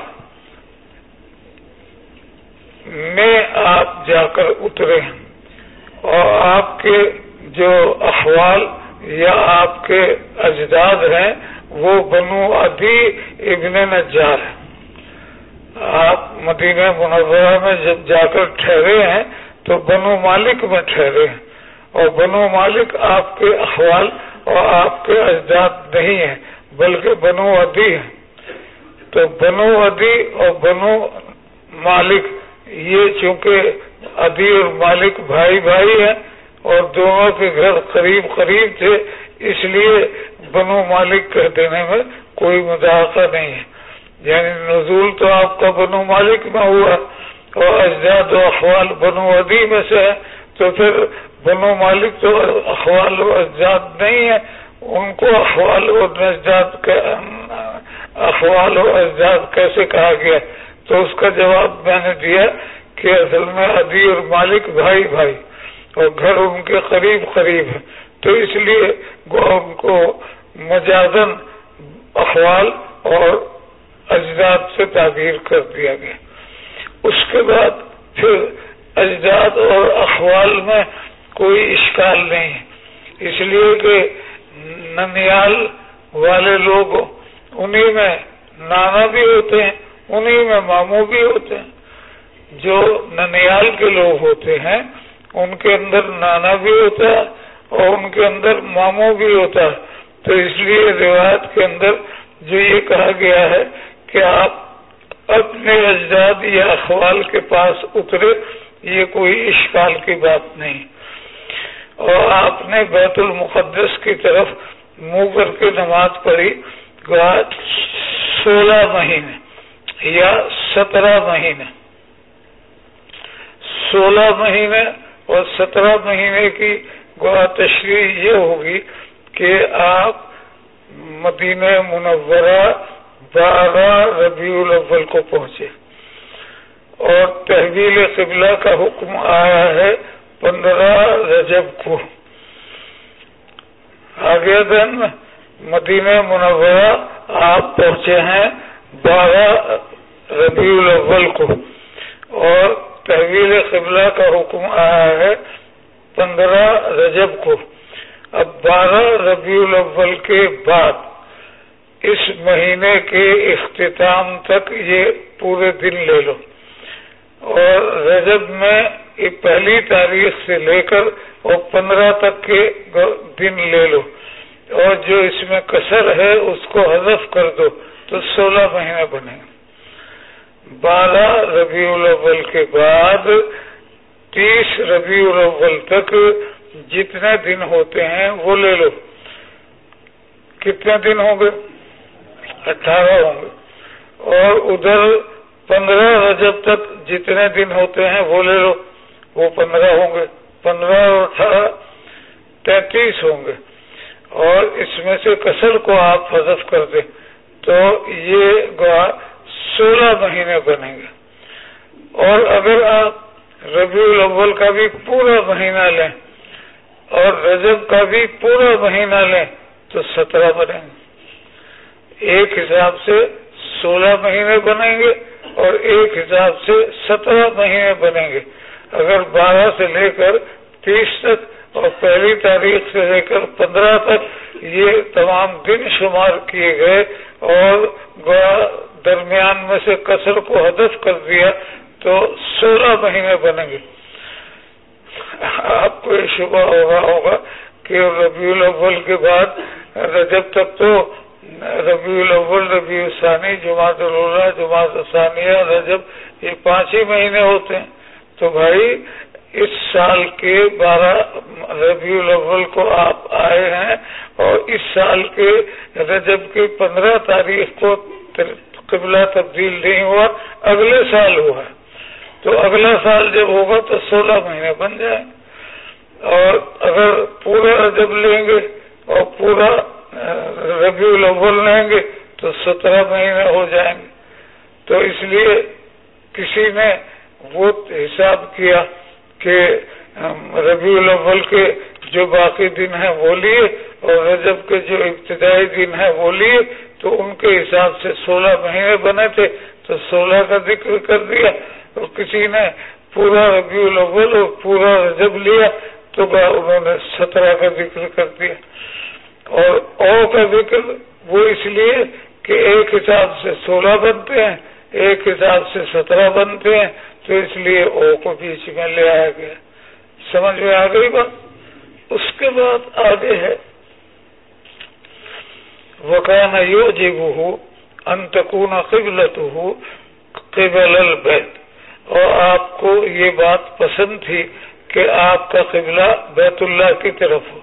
میں آپ جا کر اترے اور آپ کے جو احوال یا آپ کے اجداد ہیں، وہ بنو ادی ابن نجار ہیں۔ آپ مدینہ منورہ میں جب جا کر ٹھہرے ہیں، تو بنو مالک میں ٹھہرے ہیں۔ اور بنو مالک آپ کے احوال اور آپ کے اجداد نہیں ہیں، بلکہ بنو ادی ہیں۔ تو بنو ادی اور بنو مالک، یہ چونکہ ادی اور مالک بھائی بھائی ہیں اور دونوں کے گھر قریب قریب تھے، اس لیے بنو مالک کہہ دینے میں کوئی مذاقہ نہیں ہے۔ یعنی نزول تو آپ کا بنو مالک میں ہوا، اور اجداد و اخوال بنو ادی میں سے ہے تو پھر بنو مالک تو اخوال و اجداد نہیں ہے ان کو اخوال و اجداد اخوال و اجداد کیسے کہا گیا؟ تو اس کا جواب میں نے دیا کہ اصل میں ادی اور مالک بھائی بھائی۔ اور گھر ان کے قریب قریب ہے تو اس لیے ان کو مجازن اخوال اور اجداد سے تعبیر کر دیا گیا۔ اس کے بعد پھر اجداد اور اخوال میں کوئی اشکال نہیں۔ ہے اس لیے کہ ننیال والے لوگ انہی میں نانا بھی ہوتے ہیں، انہی میں ماموں بھی ہوتے ہیں۔ جو ننیال کے لوگ ہوتے ہیں ان کے اندر نانا بھی ہوتا ہے اور ان کے اندر ماموں بھی ہوتا ہے۔ تو اس لیے روایت کے اندر جو یہ کہا گیا ہے کہ آپ اپنے اجداد یا اخوال کے پاس اترے، یہ کوئی اشکال کی بات نہیں۔ اور آپ نے بیت المقدس کی طرف منہ کر کے نماز پڑھی سولہ مہینے یا سترہ مہینے۔ سولہ مہینے اور سترہ مہینے کی گوا تشریح یہ ہوگی کہ آپ مدینہ منورہ بارہ ربیع الاول کو پہنچے۔ اور تحویل قبلہ کا حکم آیا ہے پندرہ رجب کو۔ آگے دن مدینہ منورہ آپ پہنچے ہیں بارہ ربیع الاول کو۔ اور تحویل قبلہ کا حکم آیا ہے پندرہ رجب کو۔ اب بارہ ربیع الاول کے بعد اس مہینے کے اختتام تک یہ پورے دن لے لو۔ اور رجب میں یہ پہلی تاریخ سے لے کر اور پندرہ تک کے دن لے لو۔ اور جو اس میں کثر ہے اس کو حذف کر دو تو سولہ مہینے بنے۔ بارہ ربیع الاول کے بعد تیس ربیع الاول تک جتنے دن ہوتے ہیں وہ لے لو۔ کتنے دن ہوں گے؟ اٹھارہ ہوں گے۔ اور ادھر پندرہ رجب تک جتنے دن ہوتے ہیں وہ لے لو۔ وہ پندرہ ہوں گے۔ پندرہ اور اٹھارہ تینتیس ہوں گے۔ اور اس میں سے کسل کو آپ حذف کر دیں۔ تو یہ گوا سولہ مہینے بنیں گے اور اگر آپ ربیع الاول کا بھی پورا مہینہ لیں اور رجب کا بھی پورا مہینہ لیں تو سترہ بنیں گے۔ ایک حساب سے سولہ مہینے بنیں گے اور ایک حساب سے سترہ مہینے بنیں گے۔ اگر بارہ سے لے کر تیس تک اور پہلی تاریخ سے لے کر پندرہ تک یہ تمام دن شمار کیے گئے اور درمیان میں سے کثر کو ہدف کر دیا تو سولہ مہینے بنیں گے۔ آپ کو یہ شبہ ہوا ہوگا کہ ربیع الاول کے بعد رجب تک تو ربیع الاول، ربیع ثانی جماعت اللہ جماعت ثانیہ رجب یہ پانچ ہی مہینے ہوتے ہیں۔ تو بھائی، اس سال کے بارہ ربیع الاول کو آپ آئے ہیں اور اس سال کے رجب کی پندرہ تاریخ کو قبلہ تبدیل نہیں ہوا، اگلے سال ہوا۔ تو اگلا سال جب ہوگا تو سولہ مہینے بن جائیں۔ اور اگر پورا رجب لیں گے اور پورا ربیع الاول لیں گے تو سترہ مہینے ہو جائیں گے۔ تو اس لیے کسی نے وہ حساب کیا کہ ربیع الاول کے جو باقی دن ہیں وہ لیے اور رجب کے جو ابتدائی دن ہیں وہ لیے۔ تو ان کے حساب سے سولہ مہینے بنے تھے، تو سولہ کا ذکر کر دیا۔ اور کسی نے پورا ربیع الاول اور پورا رجب لیا تو انہوں نے سترہ کا ذکر کر دیا۔ اور او کا ذکر وہ اس لیے کہ ایک حساب سے سولہ بنتے ہیں، ایک حساب سے سترہ بنتے ہیں، تو اس لیے او کو بیچ میں لے آیا گیا۔ سمجھ میں آ گئی بات؟ اس کے بعد آگے ہے۔ وکان یو جب ہو انتقون قبلت ہو قبل البیت اور آپ کو یہ بات پسند تھی کہ آپ کا قبلہ بیت اللہ کی طرف ہو۔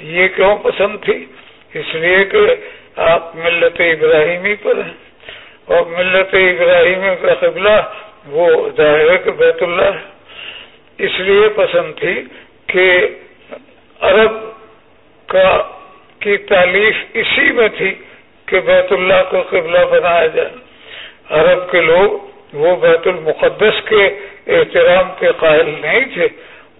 یہ کیوں پسند تھی؟ اس لیے کہ آپ ملت ابراہیمی پر ہیں۔ اور ملت ابراہیمی کا قبلہ وہ ظاہر کے بیت اللہ ہے۔ اس لیے پسند تھی کہ عرب کا کی تعلیف اسی میں تھی کہ بیت اللہ کو قبلہ بنایا جائے۔ عرب کے لوگ وہ بیت المقدس کے احترام کے قائل نہیں تھے۔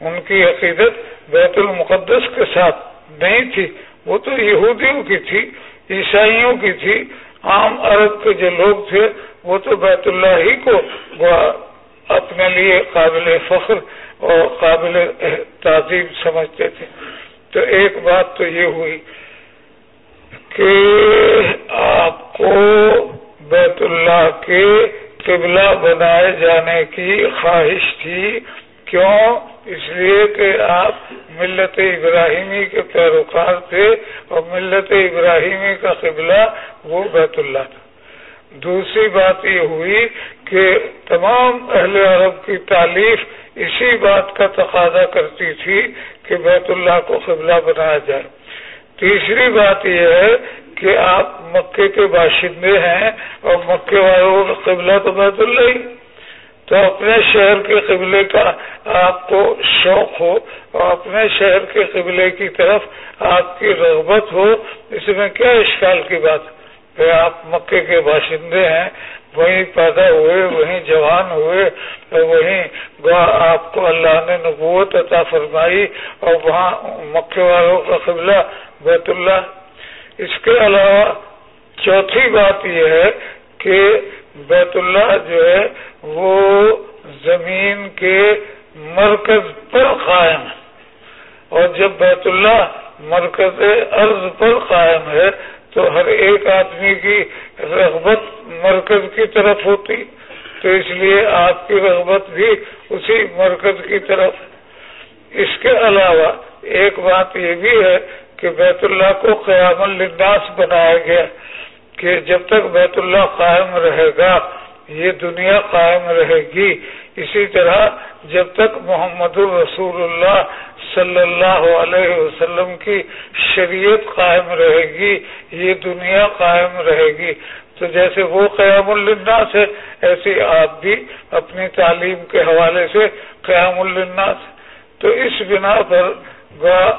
ان کی عقیدت بیت المقدس کے ساتھ نہیں تھی۔ وہ تو یہودیوں کی تھی، عیسائیوں کی تھی۔ عام عرب کے جو لوگ تھے، وہ تو بیت اللہ ہی کو اپنے لیے قابل فخر اور قابل تعظیم سمجھتے تھے۔ تو ایک بات تو یہ ہوئی کہ آپ کو بیت اللہ کے قبلہ بنائے جانے کی خواہش تھی۔ کیوں؟ اس لیے کہ آپ ملت ابراہیمی کے پیروکار تھے اور ملت ابراہیمی کا قبلہ وہ بیت اللہ تھا۔ دوسری بات یہ ہوئی کہ تمام اہل عرب کی تعلیف اسی بات کا تقاضا کرتی تھی کہ بیت اللہ کو قبلہ بنایا جائے۔ تیسری بات یہ ہے کہ آپ مکے کے باشندے ہیں اور مکے والوں کا قبلہ تو بیت اللہ ہی۔ تو اپنے شہر کے قبلے کا آپ کو شوق ہو اور اپنے شہر کے قبلے کی طرف آپ کی رغبت ہو، اس میں کیا اشکال کی بات؟ کہ آپ مکے کے باشندے ہیں، وہیں پیدا ہوئے، وہیں جوان ہوئے، اور وہیں آپ کو اللہ نے نبوت عطا فرمائی اور وہاں مکے والوں کا قبلہ بیت اللہ۔ اس کے علاوہ چوتھی بات یہ ہے کہ بیت اللہ جو ہے وہ زمین کے مرکز پر قائم ہے۔ اور جب بیت اللہ مرکز ارض پر قائم ہے تو ہر ایک آدمی کی رغبت مرکز کی طرف ہوتی۔ تو اس لیے آپ کی رغبت بھی اسی مرکز کی طرف۔ اس کے علاوہ ایک بات یہ بھی ہے کہ بیت اللہ کو قیام الناس بنایا گیا کہ جب تک بیت اللہ قائم رہے گا، یہ دنیا قائم رہے گی۔ اسی طرح جب تک محمد الرسول اللہ صلی اللہ علیہ وسلم کی شریعت قائم رہے گی، یہ دنیا قائم رہے گی۔ تو جیسے وہ قیام الناس ہے ایسے آپ بھی اپنی تعلیم کے حوالے سے قیام الناس۔ تو اس بنا پر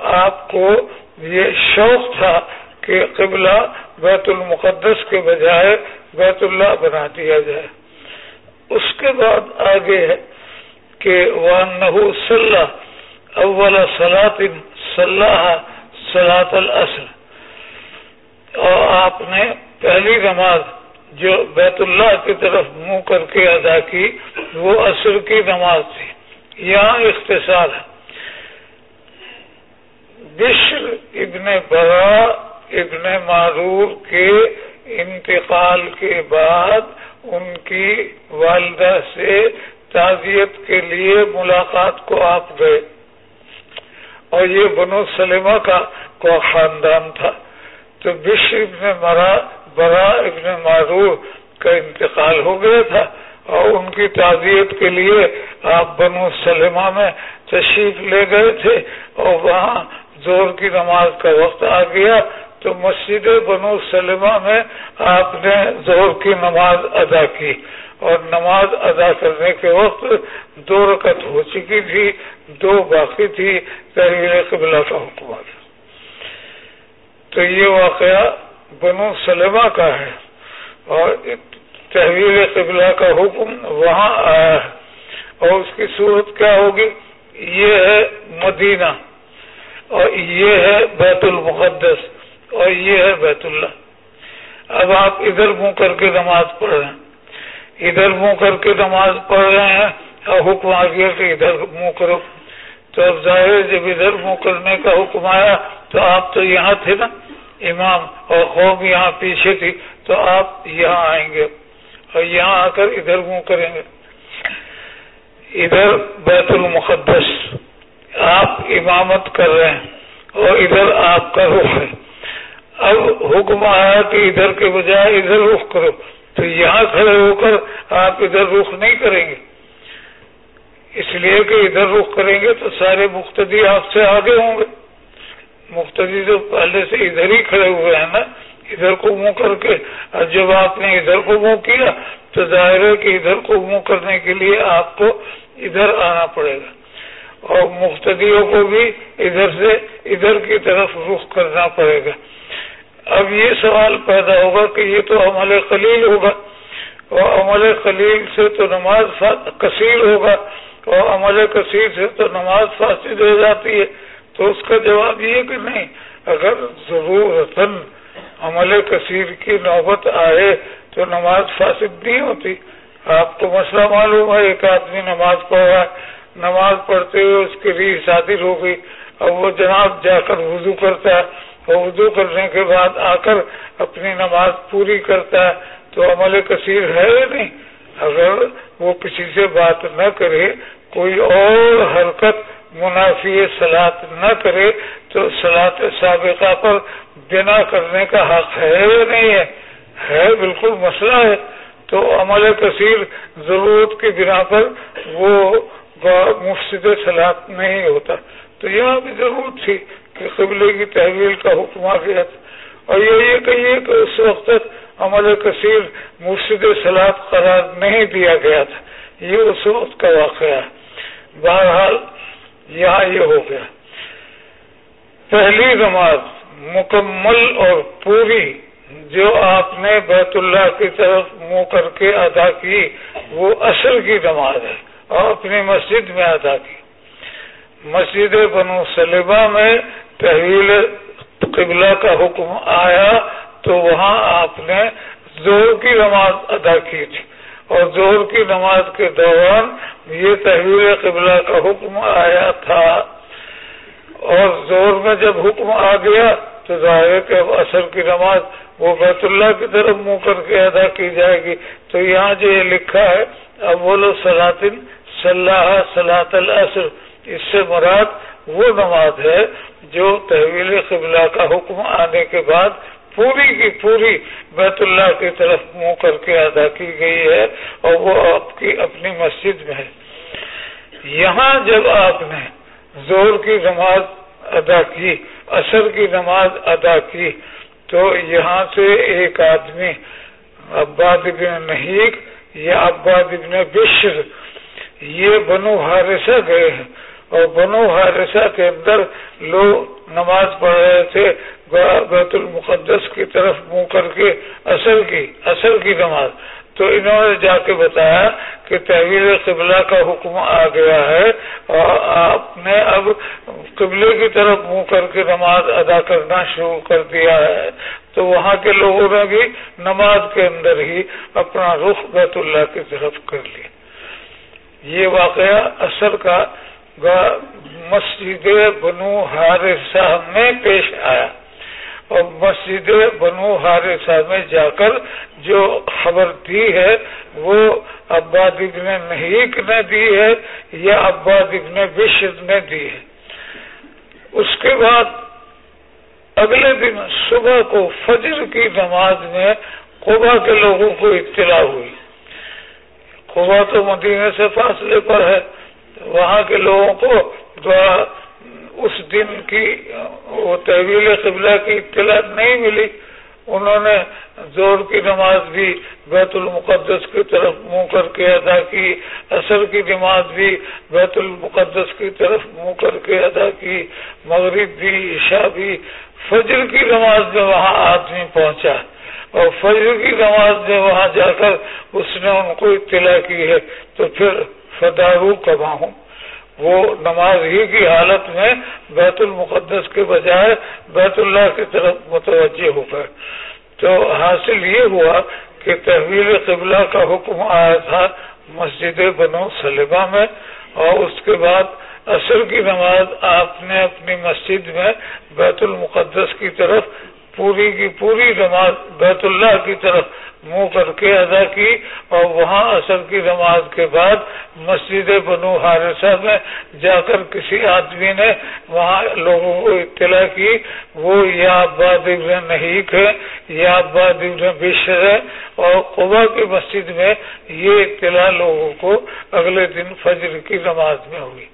آپ کو یہ شوق تھا کہ قبلہ بیت المقدس کے بجائے بیت اللہ بنا دیا جائے۔ اس کے بعد آگے ہے کہ وہ صلاح اول سلاط صلاح سلاط الاصل اور آپ نے پہلی نماز جو بیت اللہ کی طرف منہ کر کے ادا کی وہ عصر کی نماز تھی۔ یہاں اختصار ہے۔ بشر ابن برا ابن معرور کے انتقال کے بعد ان کی والدہ سے تعزیت کے لیے ملاقات کو آپ گئے۔ اور یہ بنو سلیما کا کو خاندان تھا۔ تو بشر ابن مرا، برا ابن معرور کا انتقال ہو گیا تھا اور ان کی تعزیت کے لیے آپ بنو سلمہ میں تشریف لے گئے تھے اور وہاں زور کی نماز کا وقت آ گیا تو مسجد بنو سلمہ میں آپ نے زور کی نماز ادا کی اور نماز ادا کرنے کے وقت دو رکت ہو چکی تھی، دو باقی تھی تحریر قبلہ کا حکم تو یہ واقعہ بنو سلمہ کا ہے اور تحویل قبلہ کا حکم وہاں آیا ہے۔ اور اس کی صورت کیا ہوگی؟ یہ ہے مدینہ۔ اور یہ ہے بیت المقدس اور یہ ہے بیت اللہ۔ اب آپ ادھر منہ کر کے نماز پڑھ رہے ہیں۔ ادھر منہ کر کے نماز پڑھ رہے ہیں اور حکم آ گیا کہ ادھر منہ کرو۔ تو اب ظاہر جب ادھر منہ کرنے کا حکم آیا تو آپ تو یہاں تھے نا۔ امام اور قوم یہاں پیچھے تھی تو آپ یہاں آئیں گے اور یہاں آ کر ادھر منہ کریں گے۔ ادھر بیت المقدس۔ آپ امامت کر رہے ہیں اور ادھر آپ کا رخ ہے۔ اب حکم آیا کہ ادھر کے بجائے ادھر رخ کرو۔ تو یہاں کھڑے ہو کر آپ ادھر رخ نہیں کریں گے۔ اس لیے کہ ادھر رخ کریں گے تو سارے مختدی آپ سے آگے ہوں گے۔ مختدی تو پہلے سے ادھر ہی کھڑے ہوئے ہیں نا۔ ادھر کو منہ کر کے۔ اور جب آپ نے ادھر کو منہ کیا تو ظاہر ہے کہ ادھر کو منہ کرنے کے لیے آپ کو ادھر آنا پڑے گا۔ اور مختدیوں کو بھی ادھر سے ادھر کی طرف رخ کرنا پڑے گا۔ اب یہ سوال پیدا ہوگا کہ یہ تو عمل خلیل ہوگا اور عمل خلیل سے تو نماز کثیر ہوگا اور عمل کثیر سے تو نماز فاسد ہو جاتی ہے۔ تو اس کا جواب یہ کہ نہیں، اگر ضرورت عمل کثیر کی نوبت آئے تو نماز فاسد نہیں ہوتی۔ آپ کو مسئلہ معلوم ہے، ایک آدمی نماز پڑھ رہا ہے نماز پڑھتے ہوئے اس کی ری شادر ہو گئی۔ اب وہ جناب جا کر وضو کرتا ہے۔ اور وضو کرنے کے بعد آ کر اپنی نماز پوری کرتا ہے۔ تو عمل کثیر ہے یا نہیں؟ اگر وہ کسی سے بات نہ کرے، کوئی اور حرکت، منافی سلاد نہ کرے، تو سلاد سابقہ پر بنا کرنے کا حق ہے یا نہیں ہے؟ ہے، بالکل مسئلہ ہے۔ تو عمل کثیر ضرورت کی بنا پر وہ مفصد سلاد نہیں ہوتا۔ تو یہاں بھی ضرورت تھی کہ قبلے کی تحویل کا حکم آ گیا تھا۔ اور یہ یہ کہیے کہ اس وقت تک عمل کثیر مفصد سلاد قرار نہیں دیا گیا تھا۔ یہ اس وقت کا واقعہ ہے۔ بہرحال یہاں یہ ہو گیا۔ پہلی نماز مکمل اور پوری جو آپ نے بیت اللہ کی طرف منہ کر کے ادا کی وہ اصل کی نماز ہے۔ اور اپنی مسجد میں ادا کی۔ مسجد بنو سلبہ میں تحویل قبلہ کا حکم آیا تو وہاں آپ نے زور کی نماز ادا کی تھی۔ اور زور کی نماز کے دوران یہ تحویل قبلہ کا حکم آیا تھا۔ اور زور میں جب حکم آ گیا تو ظاہر کہ اب اثر کی نماز وہ بیت اللہ کی طرف منہ کر کے ادا کی جائے گی۔ تو یہاں جو یہ لکھا ہے اب بولو سلاطن صلاح سلاط العصر، اس سے مراد وہ نماز ہے جو تحویل قبلہ کا حکم آنے کے بعد پوری کی پوری بیت اللہ کی طرف منہ کر کے ادا کی گئی ہے اور وہ آپ کی اپنی مسجد میں ہے۔ یہاں جب آپ نے زور کی نماز ادا کی اثر کی نماز ادا کی، تو یہاں سے ایک آدمی عباد ابن نحیق یا عباد ابن بشر یہ بنو حارثہ گئے ہیں اور بنو حارثہ کے اندر لوگ نماز پڑھ رہے تھے بیت المقدس کی طرف منہ کر کے اصل کی اصل کی نماز۔ تو انہوں نے جا کے بتایا کہ تحویل قبلہ کا حکم آ گیا ہے اور آپ نے اب قبلے کی طرف منہ کر کے نماز ادا کرنا شروع کر دیا ہے۔ تو وہاں کے لوگوں نے بھی نماز کے اندر ہی اپنا رخ بیت اللہ کی طرف کر لیا۔ یہ واقعہ اثر کا مسجد بنو حارثہ میں پیش آیا۔ اور مسجد بنو حارثہ میں جا کر جو خبر دی ہے، وہ عباد ابن نحیق نے دی ہے یا عباد ابن بشر نے دی ہے۔ اس کے بعد اگلے دن صبح کو فجر کی نماز میں قبا کے لوگوں کو اطلاع ہوئی۔ قبا تو مدینے سے فاصلے پر ہے، وہاں کے لوگوں کو اس دن کی، وہ تحویل قبلہ کی اطلاع نہیں ملی۔ انہوں نے زور کی نماز بھی بیت المقدس کی طرف منہ کر کے ادا کی اثر کی نماز بھی بیت المقدس کی طرف منہ کر کے ادا کی، مغرب بھی، عشاء بھی، فجر کی نماز میں وہاں آدمی پہنچا۔ اور فجر کی نماز میں وہاں جا کر اس نے ان کو اطلاع کی ہے، تو پھر فدارو کما ہوں۔ وہ نماز ہی کی حالت میں بیت المقدس کے بجائے بیت اللہ کی طرف متوجہ ہو گئے۔ تو حاصل یہ ہوا کہ تحویل قبلہ کا حکم آیا تھا مسجد بنو سلبہ میں، اور اس کے بعد اصل کی نماز آپ نے اپنی مسجد میں بیت المقدس کی طرف پوری کی پوری نماز بیت اللہ کی طرف منہ کر کے ادا کی اور وہاں اثر کی نماز کے بعد مسجد بنو حارثہ میں جا کر کسی آدمی نے وہاں لوگوں کو اطلاع کی، وہ یا اباد ابن نحیق ہے، یا اباد ابن بشر ہے اور قبا کی مسجد میں یہ اطلاع لوگوں کو اگلے دن فجر کی نماز میں ہوئی۔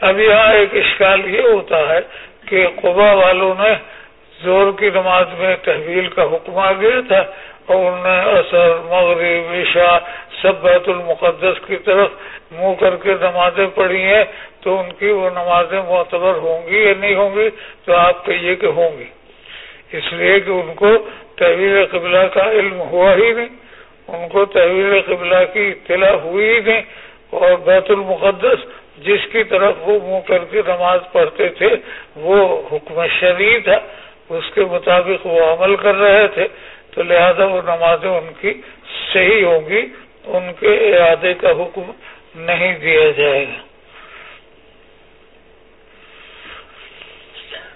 اب یہاں ایک اشکال یہ ہوتا ہے کہ قبا والوں نے زور کی نماز میں تحویل کا حکم آ گیا تھا اور انہوں نے اثر مغرب، عشاء سب بیت المقدس کی طرف منہ کر کے نمازیں پڑھی ہیں، تو ان کی وہ نمازیں معتبر ہوں گی یا نہیں ہوں گی؟ تو آپ کہیے کہ ہوں گی۔ اس لیے کہ ان کو تحویل قبلہ کا علم ہوا ہی نہیں، ان کو تحویل قبلہ کی اطلاع ہوئی ہی نہیں اور بیت المقدس جس کی طرف وہ منہ کر کے نماز پڑھتے تھے، وہ حکم شریع تھا۔ اس کے مطابق وہ عمل کر رہے تھے، تو لہذا وہ نمازیں ان کی صحیح ہوں گی، ان کے ارادے کا حکم نہیں دیا جائے گا۔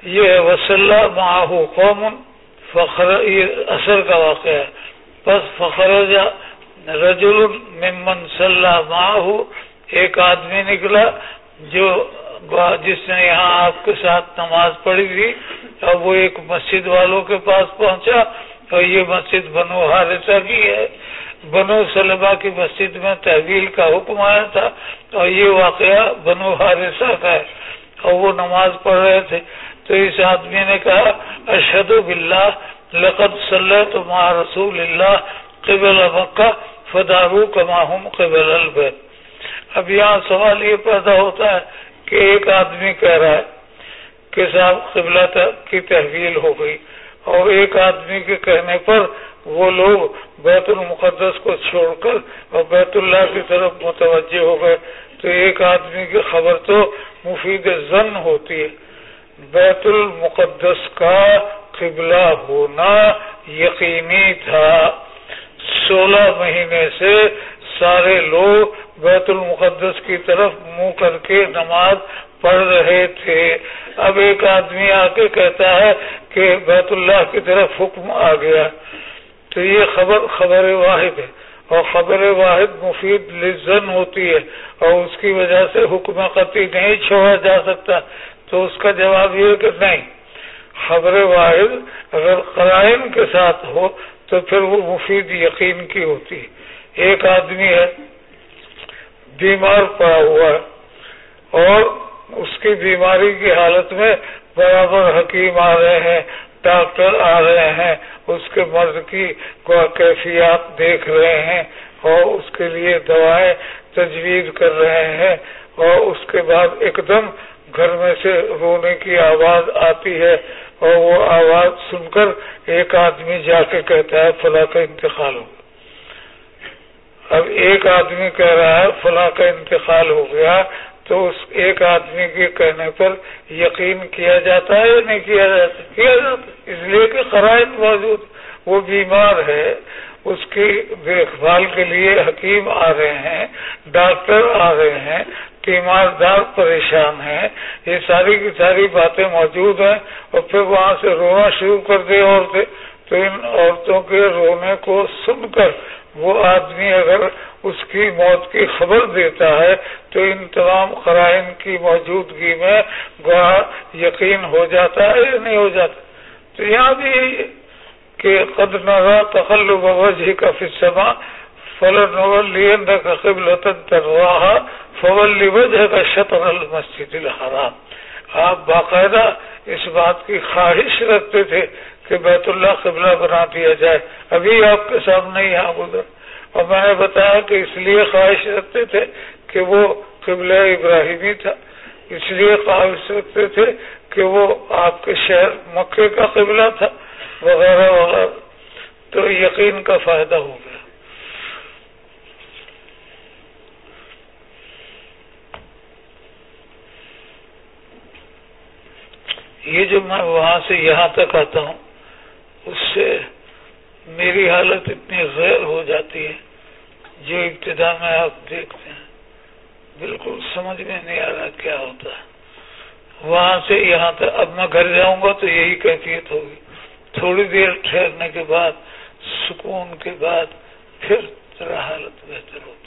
یہ وسلح معاہو قوم، فخر، یہ اثر کا واقعہ ہے۔ بس فخر رجل ممن صلاح معاہو ایک آدمی نکلا جو جس نے یہاں آپ کے ساتھ نماز پڑھی تھی، اب وہ ایک مسجد والوں کے پاس پہنچا اور یہ مسجد بنو حارثہ کی ہے۔ بنو سلبا کی مسجد میں تحویل کا حکم آیا تھا اور یہ واقعہ بنو حارثہ کا ہے۔ اور وہ نماز پڑھ رہے تھے۔ تو اس آدمی نے کہا اشد بلّہ لقد صلی ماں رسول اللہ قبل مکہ فدارو کما ہوں قبل البید اب یہاں سوال یہ پیدا ہوتا ہے کہ ایک آدمی کہہ رہا ہے کہ صاحب قبلہ کی تحویل ہو گئی اور ایک آدمی کے کہنے پر وہ لوگ بیت المقدس کو چھوڑ کر اور بیت اللہ کی طرف متوجہ ہو گئے۔ تو ایک آدمی کی خبر تو مفید زن ہوتی ہے۔ بیت المقدس کا قبلہ ہونا یقینی تھا۔ سولہ مہینے سے سارے لوگ بیت المقدس کی طرف منہ کر کے نماز پڑھ رہے تھے۔ اب ایک آدمی آ کے کہتا ہے کہ بیت اللہ کی طرف حکم آ گیا۔ تو یہ خبر خبر واحد ہے۔ اور خبر واحد مفید لزن ہوتی ہے۔ اور اس کی وجہ سے حکم قطعی نہیں چھوڑا جا سکتا۔ تو اس کا جواب یہ کہ نہیں۔ خبر واحد اگر قرائن کے ساتھ ہو تو پھر وہ مفید یقین کی ہوتی ہے۔ ایک آدمی ہے، بیمار پڑا ہوا ہے اور اس کی بیماری کی حالت میں برابر حکیم آ رہے ہیں، ڈاکٹر آ رہے ہیں، اس کے مرض کی کیفیات دیکھ رہے ہیں اور اس کے لیے دوائیں تجویز کر رہے ہیں اور اس کے بعد ایک دم گھر میں سے رونے کی آواز آتی ہے اور وہ آواز سن کر ایک آدمی جا کے کہتا ہے، فلاں کا انتقال ہو۔ اب ایک آدمی کہہ رہا ہے فلاں کا انتقال ہو گیا تو اس ایک آدمی کے کہنے پر یقین کیا جاتا ہے یا نہیں کیا جاتا؟ کیا جاتا اس لیے کہ قرائن موجود، وہ بیمار ہے، اس کی دیکھ بھال کے لیے حکیم آ رہے ہیں، ڈاکٹر آ رہے ہیں، تیماردار پریشان ہیں، یہ ساری کی ساری باتیں موجود ہیں، اور پھر وہاں سے رونا شروع کر دے عورتیں۔ تو ان عورتوں کے رونے کو سن کر وہ آدمی اگر اس کی موت کی خبر دیتا ہے تو ان تمام قرائن کی موجودگی میں گواہ یقین ہو جاتا ہے یا نہیں ہو جاتا؟ تو یہاں بھی کہ قد نظر تخلب وجہ کا فسما فلن کا قبل فول وجہ کا شطر المسجد الحرام۔ آپ باقاعدہ اس بات کی خواہش رکھتے تھے کہ بیت اللہ قبلہ بنا دیا جائے۔ ابھی آپ کے سامنے یہاں گزر۔ اور میں نے بتایا کہ اس لیے خواہش رکھتے تھے کہ وہ قبل ابراہیمی تھا۔ اس لیے خواہش رکھتے تھے کہ وہ آپ کے شہر مکے کا قبلہ تھا، وغیرہ وغیرہ۔ تو یقین کا فائدہ ہو گیا۔ یہ جو میں وہاں سے یہاں تک آتا ہوں اس سے میری حالت اتنی غیر ہو جاتی ہے، جو ابتدا میں آپ دیکھتے ہیں۔ بالکل سمجھ میں نہیں آ رہا کیا ہوتا ہے۔ وہاں سے یہاں تک، اب میں گھر جاؤں گا تو یہی کیفیت ہوگی۔ تھوڑی دیر ٹھہرنے کے بعد، سکون کے بعد پھر ذرا حالت بہتر ہوگی